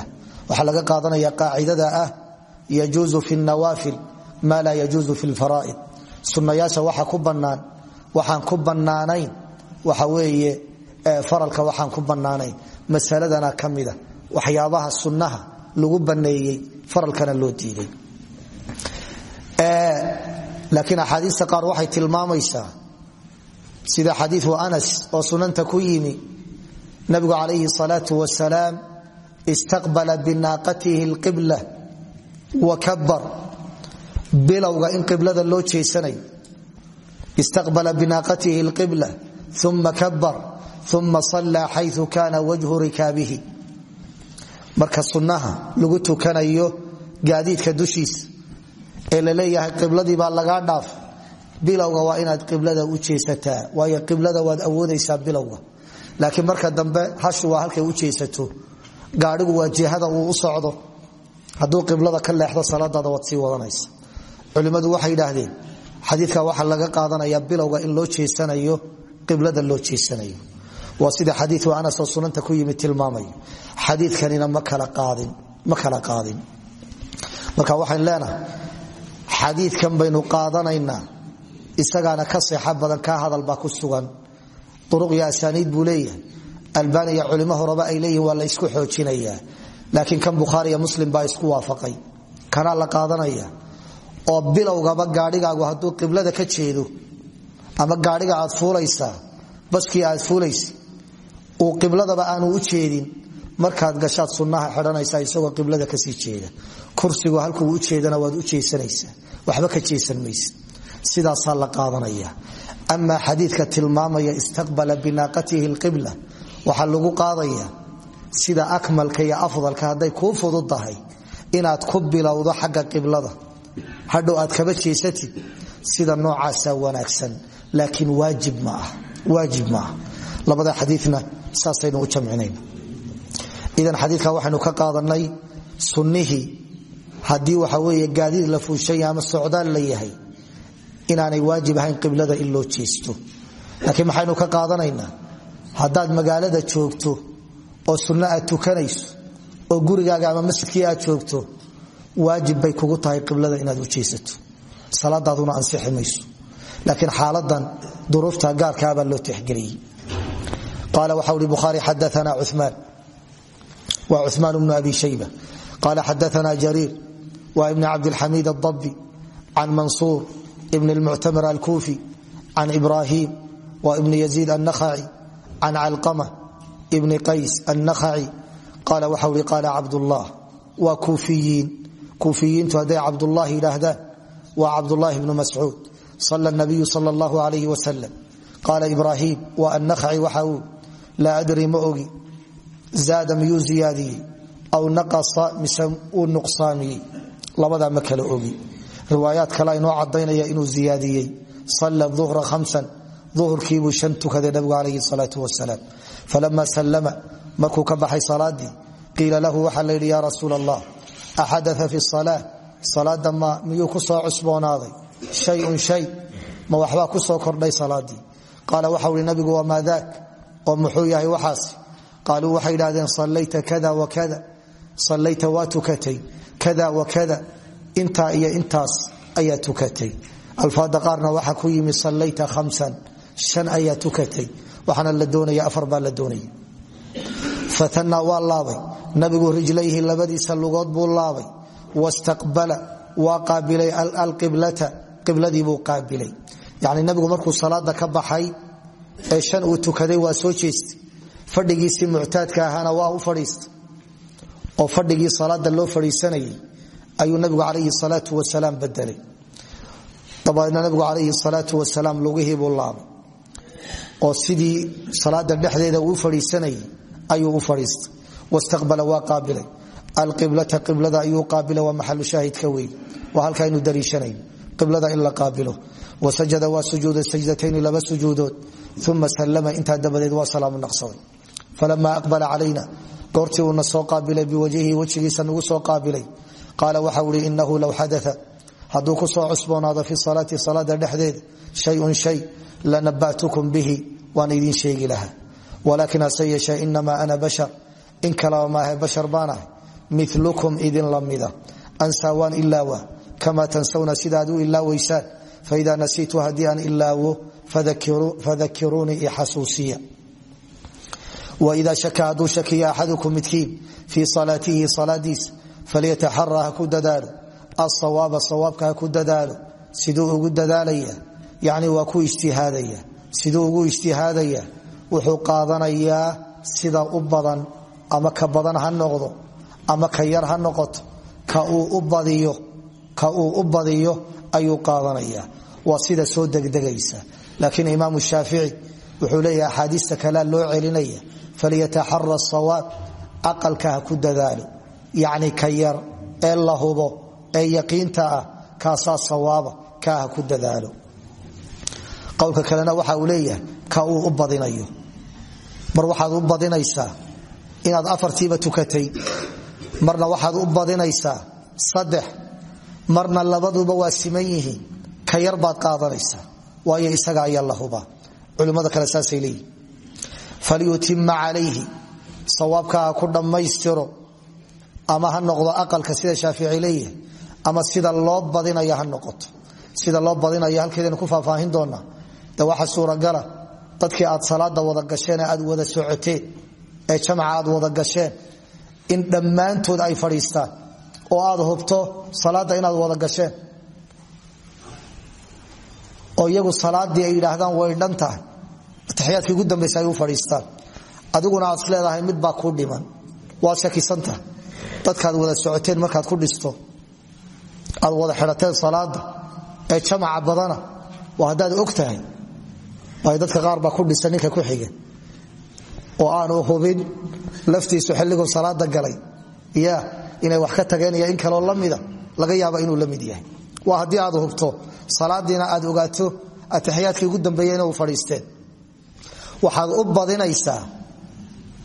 Waxaa laga qaadanaya qaacidada ah yajuuzu fi nawaafil ma laa yajuuzu fi lfaraa'id sunnayaasha waxa ku bannaan waxaan ku bannaanayn. Waxa weeye faralka waxaan ku bannaanayn. Masaladana ka mida waxyaabaha sunnaha lagu banneeyey faralkana loo diiday laakiin axaadiista qaar waxay tilmaamaysaa. Sida xadiiu anas oo sunanta ku yimi nabigu calayhi salaau wasalaam istaqbala binaaqatihi lqibla wa kabar bilowga in qiblada loo jeesanayo istaqbala binaaqatihi lqibla uma kabar uma sallaa xayu kaana wajhu rikaabihi. Marka sunnaha lagu tukanayo gaadiidka dushiisa ee la leeyahay qibladii baa lagaa dhaaf bilowga waa inaad qiblada u jeesataa waayo qiblada waad awoodaysaa bilowga laakiin marka dambe hashu waa halkay u jeesato. Gaadhigu waa jihada uu u socdo. Hadduu qiblada ka leexdo salaadaada waad sii wadanaysa. Culimmadu waxay idhaahdeen xadiidka waxaa laga qaadanaya bilowga in loo jeesanayo qiblada loo jeesanayo. Waa sida xadiiu anasoo sunanta ku yimid tilmaamayo xadiikanina ma kala qaadin marka waxayn leenahay xadiikan baynu qaadanaynaa isagaana ka seexa badan kaa hadal ku sugan uruq iyo asaaniid buu leeyahay. Albaniya culimo horeba ay leeyihiin waa la isku xoojinayaa laakiin kan bukhaariya muslim baa isku waafaqay. Kanaa la qaadanaya? Oo bilowgaba gaadhigaagu hadduu qiblada ka jeedo ama gaadhiga aad fuulaysaa baskii aad fuulaysa uu qibladaba aanu u jeedin markaad gashaad sunnaha xidhanaysaa isagoo qiblada ka sii jeeda. Kursigu halkuu u jeedana waad u jeesanaysaa. Waxba ka jeesan maysa sidaasaa la qaadanaya. Amaa xadiidka tilmaamaya istaqbala binaaqatihi lqibla waxaa lagu qaadaya sida akmalka iyo afdalka hadday kuu fududdahay inaad ku bilowdo xagga qiblada. Hadhow aad kaba jeesatid sida noocaasaa wanaagsan laakiin waajib ma ah labada xadiina saasaynu u jamcinayna idan xadiidka waxaynu ka qaadanay sunnihii haddii waxa weeye gaadiid la fuushanya ama socdaal la yahay inaanay waajib ahayn qiblada in loo jeesto. Laakiin maxaynu ka qaadanaynaa? Haddaad magaalada joogto oo sunno tukanayso oo gurigaaga ama masjidkii joogto waajib bay kugu tahay qiblada inaad u jeesato. Salaadaaduna ansixi mayso. Laakiin xaaladan duruufta gaarkaabaa loo tixgeliyey. Qaala waxa ui bukhaari xadaana cumaan wa cumaan bnu abi shayba. Qaala xadaana jariir. Wa ibni cabdilxamiid adabi can mansuur ibn lmuctamir alkuufi can ibrahim wa ibni yaziid annakhaci can calqama ibni qays annakhaci qaala waxa ui qaala cabdullah waa kuufiyiin kuufiyiintu hadday cabdullahi yidhaahdaan waa cabdulahi bnu mascuud sala nabiyu sal allahu alayh wasalam qaala ibraahim wa annakhaci waxa uu laa adri ma ogi zaada miyuu ziyaadiyey aw naqasa mise uu nuqsaamiyey labadaa ma kala ogi riwaayaad kale inoo cadaynaya inuu ziyaadiyey. Salla uhra hamsan uhurkiibuu shan tukaday nabigu calayhi salaau wasalaam falama sallama markuu ka baxay salaadii qiila lahu waxaa la yidhi ya rasuul allah axadaa fi salaa salaada ma miyuu ku soo cusboonaaday? Shayun shay ma waxbaa ku soo kordhay salaadii? Qaala waxau hi nabigu wamaa daak? Oo muxuu yahay waxaas. Qaaluu waxay idhahdeen sallayta kada wakada sallayta waa tukatay kada wakada intaa iyo intaas ayaa tukatay. Alfaada qaarna waxaa ku yimi sallayta hamsan shan ayaa tukatay waxaana la doonaya afar baa la doonaya fatanaa waa nabigu rijlayhi labadiisa lugood buu laabay. Wastaqbala waa qaabilay alqiblata qibladiibuu qaabilay. Yani nabigu markuu salaada ka baxay ee shan uu tukaday waa soo jeestay. Fadhigiisii muctaadka ahaana waa u fadhiistay. Oo fadhigii salaada loo fadhiisanayay ayuu nabigu calayhi salaau wasalaam bedelay dabadeedna nabigu calayhi salaau wasalaam lugihiibuu laabay oo sidii salaada dhexdeeda uu fadhiisanayay ayuu u wastaqbala waa qaabilay. Alqiblata qiblada ayuu qaabila waa maxalu shaahidka wey waa halkaaynu dariishanayn qiblada in la qaabilo. Wasajada waa sujuuday sajdatayni laba sujuudood. Uma sallama intaa dabadeed waa salaamu naqsaday. Falama aqbala calayna goortii uuna soo qaabilay biwajhihi wejigiisa nagu soo qaabilay qaala waxau ihi inahu low xadaa hadduu ku soo cusboonaado fi salaati salaada dhexdeeda shayun shay lanabatukum bihi waan idin sheegi lahaa walaakin hase yeeshee ana bashar in kalaba maahe bashar baan ahay idin lamida ansaa waan ilaawa kama tansawna sidaad u ilaawaysaan faida nasiitu haddii aan ilaawo fadakiruunii ixasuusiya waida shaka hadduu shakiya axadukum midkiin fii salaatihi salaadiisa falyataxara ha ku dadaalo asawaaba sawaabka ha ku dadaalo siduu ugu dadaalaya yani waa ku ijtihaadaya siduu ugu ijtihaadaya wuxuu qaadanayaa sida u badan ama ka badan ha noqdo ama ka yar ha noqoto ka uu u badiyo ayuu qaadanaya waa sida soo degdegaysa laakiin imaam shaafici yacni ka yar ee la hubo ee yaqiinta ah kaasaa sawaaba kaa ha ku dadaalo. Qowlka kalena waxa uu leeyahay ka uu u badinayo. Mar waxaad u badinaysaa inaad afartiiba tukatay marna waxaad u badinaysaa saddex marna labaduba waa siman ka yar baad qaadanaysaa waayo isaga ayaa la hubaa. Culimmada saasay leeyihiin falyutima calayhi sawaabka ha ku dhammaystiro ama ha noqdo aqalka sida shaafici leeyahay ama sida loo badinaya ha noqoto. Sida loo badinaya halkeedaynu ku faahfaahin doonaa de waxa suuragala dadkii aad salaada wada gasheen ee aad wada socoteen ee jamca wada gasheen in dhammaantood ay fadhiistaan oo aad hubto salaadda inaad wada gasheen. Oo iyagu salaadii ay yidhaahdaan way dhan tahay. Ugu dambaysa ay u adiguna aad isleedahay mid baa kuu dhiman. Waad shakisantah dadkaad wada socoteen markaad ku dhisto aad wada xidhateen salaada ee jamaca badana waa haddaad og tahay. Dadka qaar baa ku dhisa ninka ku xiga oo aanu hubin laftiisu xilliguu salaada galay. Ya inay wax ka tageen iyo in kaloo lamida laga yaaba inuu la mid yahay. Waa haddii aad hubto salaadiina aad ogaato ataxiyaadkii ugu dambeeyena u fadhiisteen. Waxaad u badinaysaa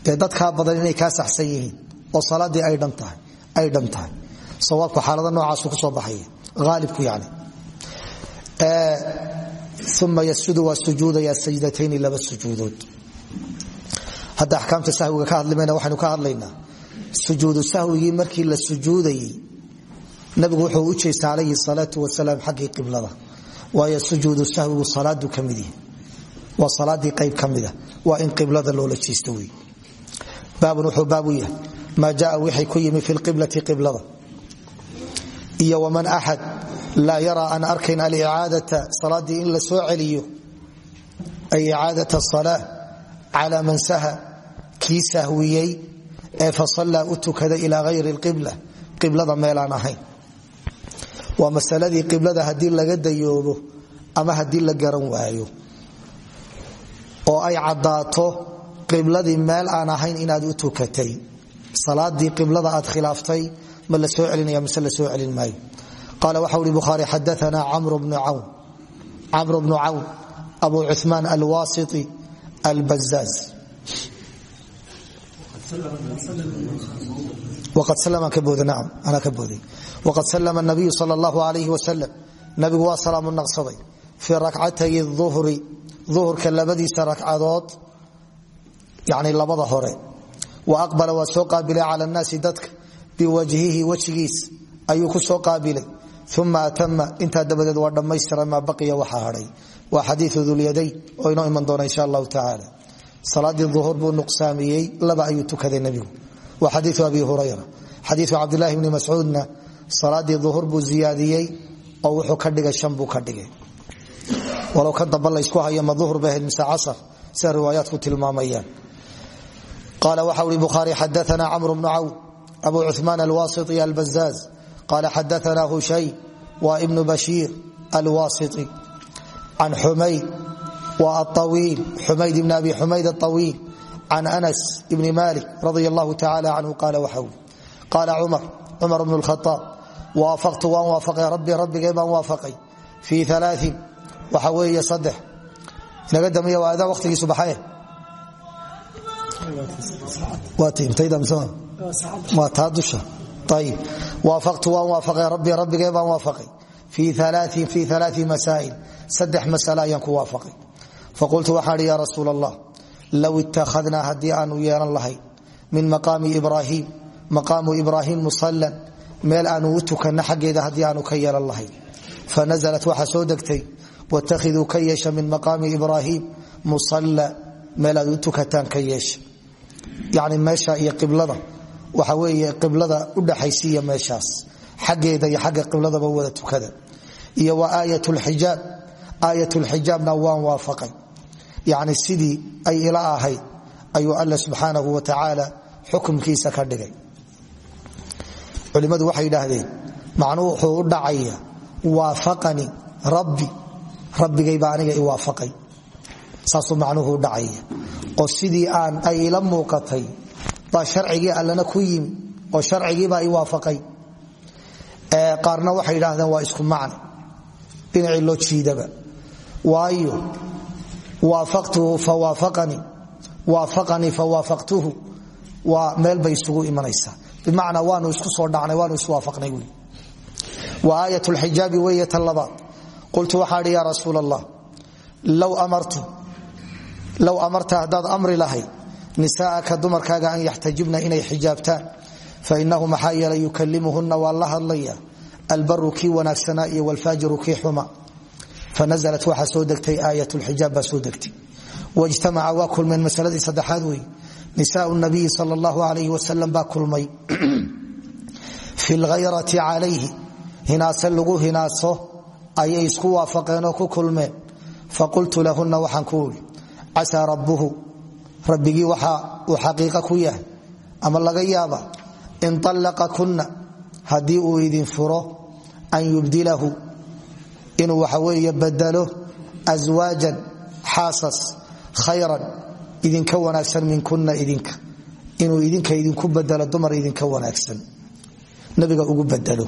dee badan inay kaa saxsan yihiin oo salaaddii ay dhan tahay sawaabku xaalada noocaasu ku soo baxaya aalibku yani uma yasjudu waa sujuudaya sajdatayni laba sujuudood. Hadda axkaamta sahwiga ka hadlimayna waxaynu ka hadlaynaa. Sujuudu sahwigii markii la sujuudayey nabigu wuxuu u jeesta calayhi salaau wasalaam xaggii qiblada. Waayo sujuudu sahwigu salaadu ka mid yahi salaadii qayb ka mida waa in qiblada loola jeesto wey baabun wuxuu maa jaa wixii ku yimi fi lqiblati qiblada. Iyo waman axad laa yaraa aan arkayn alicaadata salaadii in la soo celiyo ay icaadata salaa cala man saha kii sahwiyey ee fasallaa u tukada ilaa hayri lqibla qiblada meelaan ahayn. Waa masaladii qiblada haddii laga dayoobo ama haddii la garan waayo. Oo meel aan ahayn inaad u salaadii qiblada aad khilaaftay ma la soo celinaya mise la soo celin maayo. Qaala waxa uri bukhaari xadaana camru bnu cawn. Abu cuثmaan alwasiti albazaaz waqad slma nabiyu sal اllahu alayh waslm nabigu waa salaamu naqsaday. Fii rakcatay uhri uhurka labadiisa ragcadood yani labada hore wa aqbala waa soo qaabilay cala naasi dadka biwajhihi wejigiis ayuu ku soo qaabilay. Uma atama intaa dabadeed waa dhammaystiray maa baqiya waxaa hadhay waa xadiiu dulyadayn oo inoo iman doona insha allahu tacaala. Salaadii duhur buu nuqsaamiyey laba ayuu tukaday nebigu. Waa xadiiu abi hurayra. Xadiiu cabdilaahi bni mascuudna salaadii duhur buu ziyaadiyey oo wuxuu ka dhigay shan buu ka dhigay. Walow ka damba qaala waxa uri bukhaari xadaana camru bnu cawn abu cuثmaan alwasiti albazaaz qala xadaana hushay wa ibnu bashiir alwasiti can xumayd wa awiil xumayd ibn abi xumayd aطawiil can anas ibni malik radi allahu tacala canhu qaala waxa uri qaala cumar cumar bnu lkhaaab waafaqtu waan waafaqay rabbi rabbigay baan waafaqay fii alaain waxa weeye saddex inaga dambeeya waa adaa waqtigiisu baxaye waa taa dusha. Ayib waafaqtu waan waafaqay rabbi rabbigay baan waafaqay. Fii alaai masaa'il. Saddex masale ayaan ku waafaqay. Faqultu waxaan ihi ya rasuul allah low ittakhadnaa haddii aanu yeelan lahayn min maqaami ibraahim maqaamu ibraahim musallan meel aanu u tukanno xaggeeda haddii aanu ka yeelan lahayn fanaزlat waxaa soo degtay wاtakhiduu ka yeesha min maqaami ibraahim musalla meel aad u tukataan ka yeesha yani meesha iyo qiblada. Waxa weeye qiblada udhaxaysiiya meeshaas. Xaggeeda iyo xagga qibladaba wada tukada. Iyo wa aayat lxijaab aayat lxijaabna waan waafaqay. Yani sidii ay ila ahayd ayuu alla subxaanahu wa tacaala xukumkiisa ka dhigay. Culimmadu waxay yidhaahdeen macnuu wuxuu u dhacaya waafaqanii rabbi. Rabbigaybaa aniga i waafaqay saasuu macnuhu dhacaya sidii aan ay ila muuqatay baa sharcigii allana ku yimi oo sharcigiibaa i waafaqay. Qaarna waxay yidhaahdeen waa isku macne dhinacii loo jiidaba. Waayo waafaqtuhu fawaafaqanii waafaqanii fawaafaqtuhu waa meel bay isugu imanaysaa. Bimacnaa waanu isku soo dhacnay waanu iswaafaqnay wy wa aayat lxijaabi weeye tan labaad. Qultu waxaa idhi yaa rasuul low low amarta haddaad amri lahayd nisaaaka dumarkaaga an yaxtajibna inay xijaabtaan fainahu maxaa yeelay yukalimuhunna waa la hadlaya albaru kii wanaagsanaa iyo walfaajiru kii xuma fanalat waxaa soo degtay aayatijaab baa soo degtay wajtamaca waa kulmeen masaladii saddexaad wey nisaau nabiyi sal allahu alayh wasalam baa kulmay fi lhayrati calayhi hinaase lagu hinaaso ayay isku waafaqeen casaa rabbuhu. Rabbigii waxa uu xaqiiqa ku yahay ama laga yaaba in allaqa kuna haddii uu idin furo an yubdilahu inuu waxa weeye badalo aswaajan xaasas khayran idinka wanaagsan min kuna idinka. Inuu idinka idinku badalo dumar idinka wanaagsan. Nabiga ugu badalo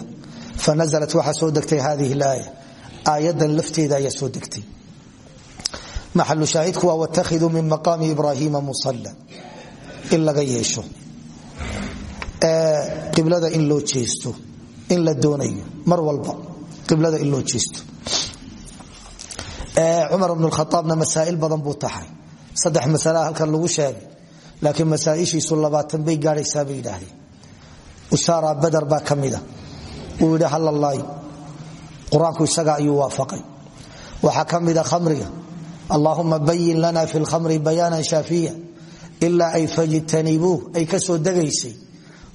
fanaزlat waxaa soo degtay hadihi اlaaya aayadan lafteeda ayaa maxalu shaahidku waa wاtakhiduu min maqaami ibrahima musala in laga yeesho. Qiblada in loo jeesto. In la doonayo. Mar walba. Qiblada in loo jeesto. Cumar bn khaaabna masaail badan buu taxay saddex masala halkan lagu sheegay. Laakiin masaaishiisu labaatan bay gaadhaysaa bay yidhaahdeen. Usaara badar baa ka mida uu yidhi hallalaayo qur'aanku allaahuma bayin lana fi lkhamri bayaanan shaafiya ilaa ay fajtanibuuh ay ka soo degaysay.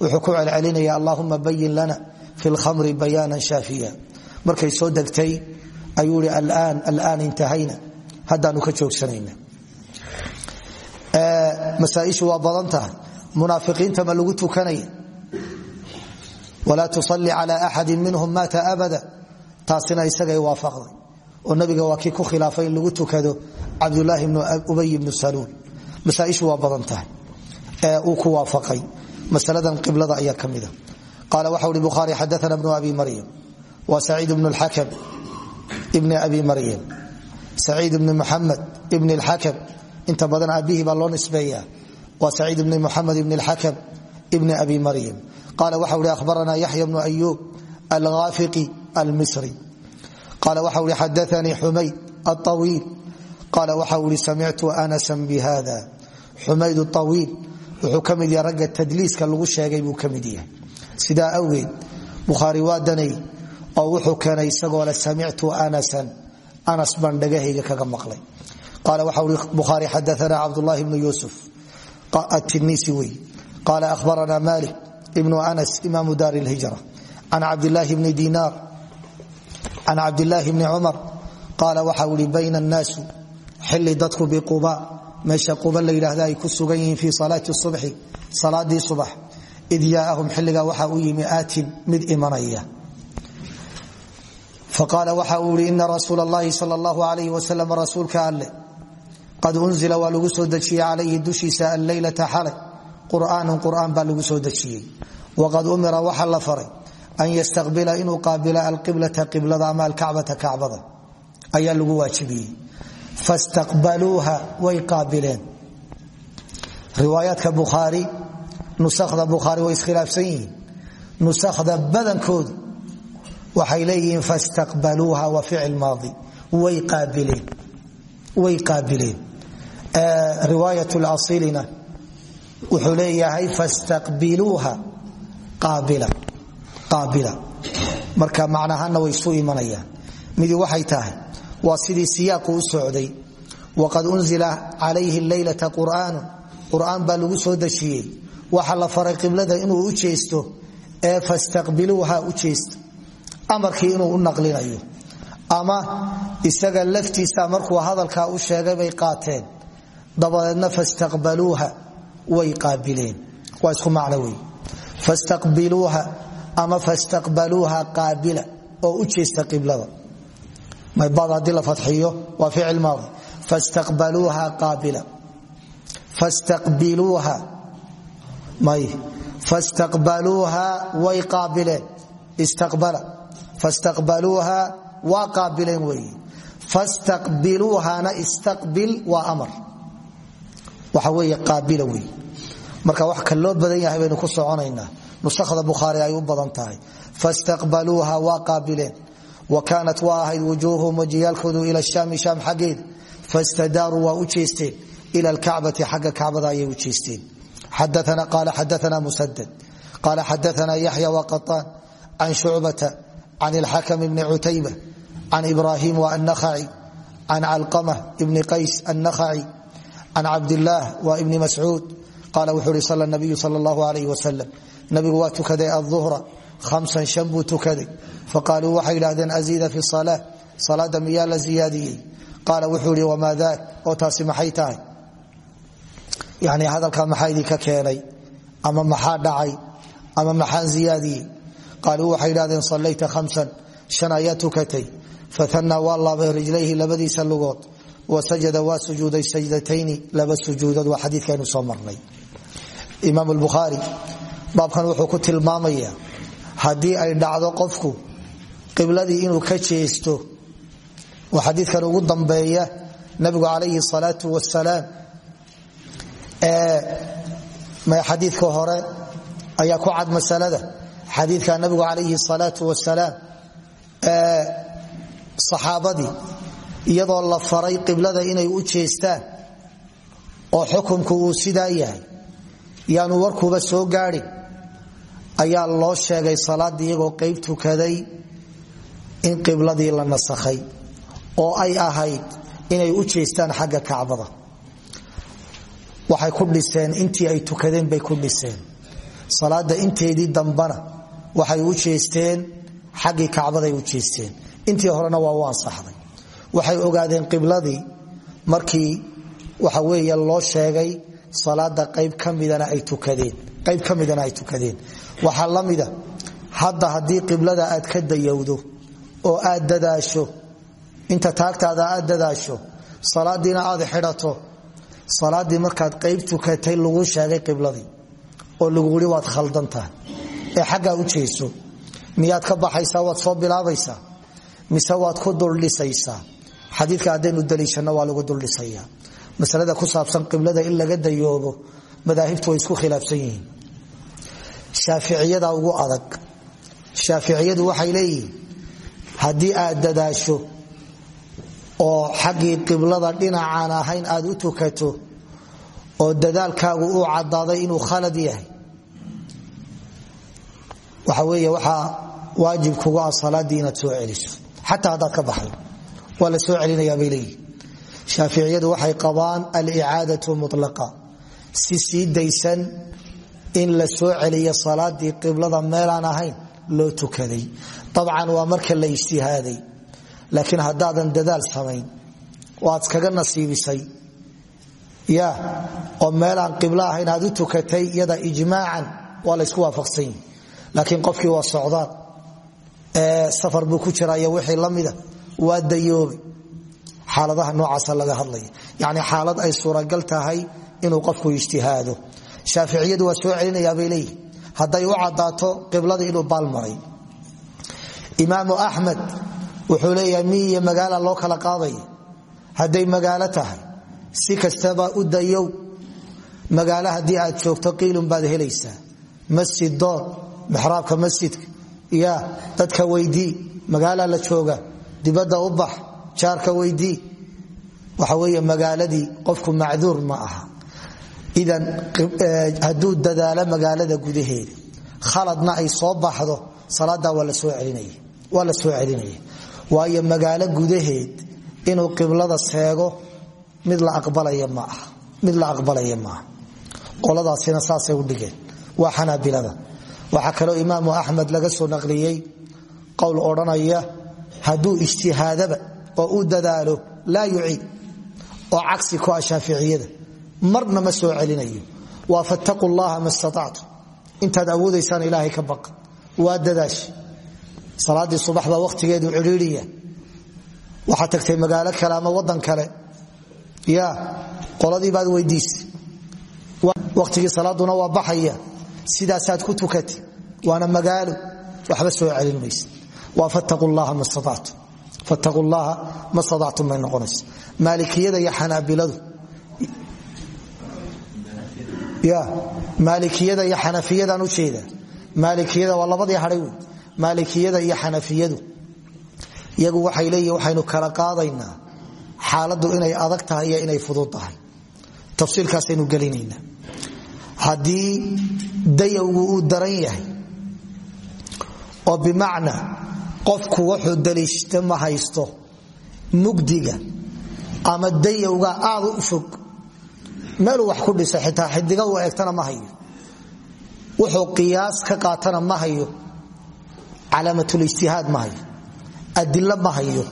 Wuxuu ku celcelinaya allahuma bayin lana fi lkhamri bayaanan shaafiya markay soo degtay ayuu i alaan alaan intahayna. Haddaanu ka joogsanayna masaaishu waa badan tahay. Munaafiqiinta ma lagu tukanaya walaa tusalli cala axadi minhum maata abada oo nabiga waa kii ku khilaafay lagu tukado cabdulaahi bnu ubay bnu saluul. Masaaishu waa badan tahay. Ee uu ku waafaqay. Masaladan qiblada ayaa ka mida qaala waxa uhi bukhaari xadaana abi maryam. Wa saciid bnu lxakam ibni abi maryam. Saciid ibni muxamed ibni lxakam inta badan aabihii baa loo nisbeeya waa saciid ibni muxamed ibni lxakam ibni abi maryam. Qaala waxa uhi ahbaranaa yaxya bnu ayub alghaafiqi almisri qaala waxa uhi xadaanii xumayd aawiil qaala waxa uhi samictu anasan bihada xumayd awiil wuxuu ka mid yahay ragga tadliiska lagu sheegay buu ka mid yahay. Sidaa awgeed bukhaari waa danay oo wuxuu keenay isagoo le samictu anasan. Anas baan dhagahayga kaga maqlay. Qaala waxa ui bukhaari xadaana cabdulahi bnu yuusuf. Atinisi wey. Qaala ahbarana malik ibnu can cabdilaahi bni cumar qaala waxa uhi bayna annaasu xili dadku biquba meesha quba la yidhaahda ay ku sugan yihiin fii salaati subxi salaadii subax id yaaahum xilligaa waxa u yimi aatin mid imanaya faqaala waxa uu ihi ina rasuul اllahi sal اllahu alayh wasalam rasuulka alle qad unzila waa lagu soo dejiyey calayhi dushiisa alleylata xalay qur'aanun qur'aan baa lagu soo dejiyey waqad umira waxa la faray an yastaqbila inuu qaabila alqiblata qiblada ama alkacbata kacbada ayaa lagu waajibiyey fastaqbaluuha way qaabileen riwaayaadka bukhaari nusakda bukhaari way iskhilaafsan yihiin nusakda badankoodu waxay leeyihiin fastaqbaluuha waa ficil maadi way qaabileen riwaayat lasilina wuxuu leeyahay fastaqbiluuha qaabila marka macnahana way isu imanayaan. Midi waxay tahay waa sidii siyaaqu u socday. Waqad unzila calayhi leylata qur'aanu. Qur'aan baa lagu soo dejiyey waxa la faray qiblada inuu u jeesto ee fastaqbiluuha u jeesta amarkii inuu u naqlinayo. Ama isaga laftiisa markuu hadalkaa u sheegay bay qaateen. Dabadeedna fastaqbaluuha way qaabileen. Waa isku macno wey ama fastaqbaluuha qaabila oo u jeesta qiblada. Maybad haddii la fadxiyo waa ficil maadi. Fastaqbaluuha qaabila. Fastaqbiluuha. May fastaqbaluuha way qaabileen istaqbala. Fastaqbaluuha waa qaabileen weeye. Fastaqbiluuhana istaqbil waa amar. Waxa weeye qaabila weeye. Marka wax ka badan yahay baynu ku soconaynaa nuskhda bukhaari ay badan tahay. Fastaqbaluuha waa qaabileen. Wa kaanat waa ahayd wujuuhum wajiyaalkoodu ila shaami shaam xaggeeda fastadaaruu waa u ila alkacbati xagga kacbada ayay u jeesteen. Qala xadaana musadad qala xadaana yaxya waqaطaan can shucbata can ilxakm bni cutayba can ibrahim annakhaci can calqama bni qays annakhaci can cabdilaah wa ibni mascuud qala wuxuu uhi sal nabiyu sal اllahu alayh wasalam nabigu waa tukaday aلظuhra hamsan shan buu tukaday. Faqaaluu waxay idhahdeen aziida fi salaa salaada miyaa la ziyaadiyey? Qaala wuxuu ihi wamaa daak oo taasi maxay tahay? Yani hadalkaa maxaa idinka keenay? Ama maxaa dhacay? Ama maxaan ziyaadiyey? Qaaluu waxay idhahdeen sallayta hamsan shan ayaa tukatay. Fatanaa waa laabay rijlayhi labadiisa lugood baabkan wuxuu ku tilmaamaya haddii ay dhacdo qofku qibladii inuu ka jeesto oo xadiikan ugu dambeeya nabigu calayhi salaau wasalaam xadiika hore ayaa ku cad masalada. Xadiika nabigu calayhi salaau wasalaam saxaabadii iyadoo la faray qiblada inay u jeestaan oo xukunku uu sidaa yahay yaanu warkuuba soo gaadhin ayaa loo sheegay salaadii iyagoo qayb tukaday in qibladii la nasakhay oo ay ahayd inay u jeestaan xagga kacbada waxay ku dhiseen intii ay tukadeen bay ku dhiseen salaada inteedii dambana waxay u jeesteen xaggii kacbaday u jeesteen. Intii horena waa u ansaxday. Waxay ogaadeen qibladii markii waxa weeye loo sheegay salaada qayb ka ay tukadeen qayb ka midana ay tukadeen. Waxaa la hadda haddii qiblada aad ka dayowdo oo aad dadaasho inta taagtaada aad dadaasho salaadiina aad xidhato salaadii markaad qayb tukatay lagu sheegay qibladii oo lagu ii waad khaldantahay ee xaggaa u jeeso miyaad ka baxaysaa waad soo bilaabaysaa mise waad ku duldhisaysaa? Xadiika haddaynu daliishanno waa lagu duldhisaya masalada ku saabsan qiblada in laga dayoobo madaahibtu way isku khilaafsan yihiin shaaficiyada ugu adag. Shaaficiyadu waxay leeyihiin haddii aad dadaasho oo xaggii qiblada dhinacaan ahayn aad u tukato oo dadaalkaagu uu cadaaday inuu khalad yahay waxa wey waxaa waajib kugu ah salaadii inaad soo celiso. Xataa haddaad ka baxdo waa soo celinayaabay leeyihiin shaaficiyadu waxay qabaan alicaadatu mulaqa si sii daysan in la soo celiyo salaadii qiblada meelaan ahayn loo tukaday. Abcan waa marka la ijtihaaday. Laakiin haddaadan dadaal samayn waad kaga nasiibisay. Ya oo meelaan qiblo ahayn aad u tukatay iyada ijmaacan waa laysku waafaqsan yihi qofkii waa socdaan. Safar buu ku jiraya wixii lamida waa dayoobay. Xaaladaha noocaasa laga hadlaya. Yani xaalad ay suuragal tahay inuu qofku ijtihaado shaaficiyadu waa soo celinayaabay leeyihi hadday u cadaato qibladii inuu baalmaray imaamu axmed wuxuu leeyahay mi iyo loo kala qaadaya hadday magaalo tahay si kastaba u dayow. Magaalo haddii aad joogto qiilun baad helaysaa. Masjid doon mixraabka masjidka. Ya dadka weydii magaala la jooga. Dibadda u bax jaarka weydii. Waxa wey magaaladii qofku macduur ma aha idan hadduu dadaalo magaalada gudaheeda khaladna ay soo baxdo salaada waa la soo celinaya waayo magaalo gudaheed inuu qiblada seego mid la aqbalaya maaha qoladaasina saasay udhigeen waa xanaabilada. Waxaa kaloo imaamu axmed laga soo naqliyey qowl odhanaya hadduu ijtihaadaba oo u dadaalo laa yuciid oo cagsi ku ah shaaficiyada marna ma soo celinayo. Waa fattaqu llaha ma staactu ilaahay ka baqa. Waa dadaash. Salaadii subax baa wakhtigeedu cidhiiriya tagtay magaalo kale ama wadan kale. Ya qoladii baad weydiisay wakhtigii salaaduna waa baxaya. Sidaasaad ku tukati waana magaalo. Waxba soo celin maysa. Waa fattaqu llaha ma staactum fattaqu llaha ma xanaabiladu ya maalikiyada iyo xanafiyadaan u jeeda. Maalikiyada waa labadii hadhay wey maalikiyada iyo xanafiyadu iyagu waxay leeyihiin waxaynu kala qaadaynaa xaaladdu inay adag tahay iyo inay fudud tahay. Tafsiilkaasaynu gelinaynaa. Haddii dayowgu uu daran yahay oo bimacnaa qofku wuxuu daliishta ma haysto mugdiga ama dayowga aad u fog meeluu wax ku dhisa xitaa xidiga uu eegtana ma hayo. Wuxuu qiyaas ka qaatana ma hayo. Calaamatulijtihaad ma hayo. Adilo ma hayo.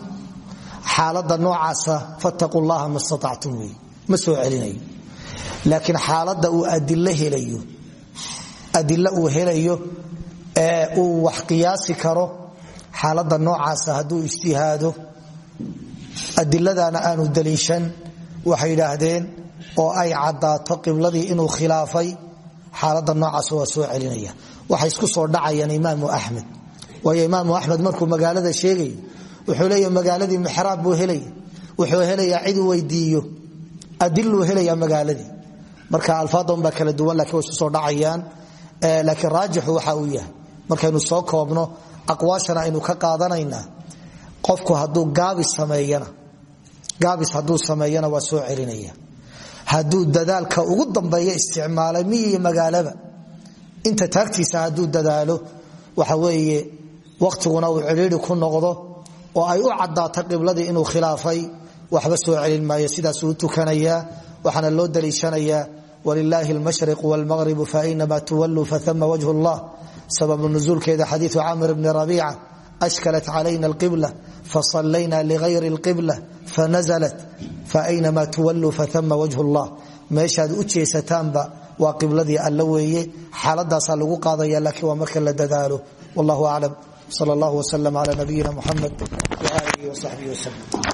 Xaalada noocaasa fattaqu llaha ma soo celinayo. Laakiin xaalada uu adilo helayo adilo uu helayo ee uu wax qiyaasi karo xaalada noocaasa hadduu ijtihaado adiladana aanu daliishan waxay yidhaahdeen oo ay caddaato qibladii inuu khilaafay xaalada noocaas waa soo celinaya. Waxay isku soo dhacayaan imaamu axmed. Waayo imaamu axmed markuu magaalada sheegay wuxuu leeya magaaladii mixraab buu helaya wuxuu helayaa ciduu weydiiyo. Adiluu helaya magaaladii. Marka alfaadon baa kala duwan lakiin isku soo dhacayaan. Laakiin raajixu waxa uu yahay markaynu soo koobno aqwaashana aynu ka qaadanaynaa qofku hadduu gaabis hadduu sameeyana waa soo celinaya hadduu dadaalka ugu dambeeya isticmaalay miyi iyo magaalaba. Inta taagtiisa hadduu dadaalo waxa weeye wakhtiguna uu cidhiiri ku noqdo oo ay u caddaato qibladii inuu khilaafay waxba soo celin maayo sidaasuu u tukanayaa waxaana loo daliishanayaa walilaahi almashriq waalmaqribu fainama tuwalluu faama wajhu allah. Sababu nuzuulkeeda xadiiu camr bni rabiica ashkalat calayna alqibla fasallayna ligayri alqibla fanaزlat faynama tuwalluu faama wajhu llah meeshaad u jeesataanba waa qibladii alla weeye xaaladaasaa lagu qaadaya laakiin waa marka la dadaalo wallahu aclam sal allah wslm cla nabiyina muxamed walihi wsaxbihi wslm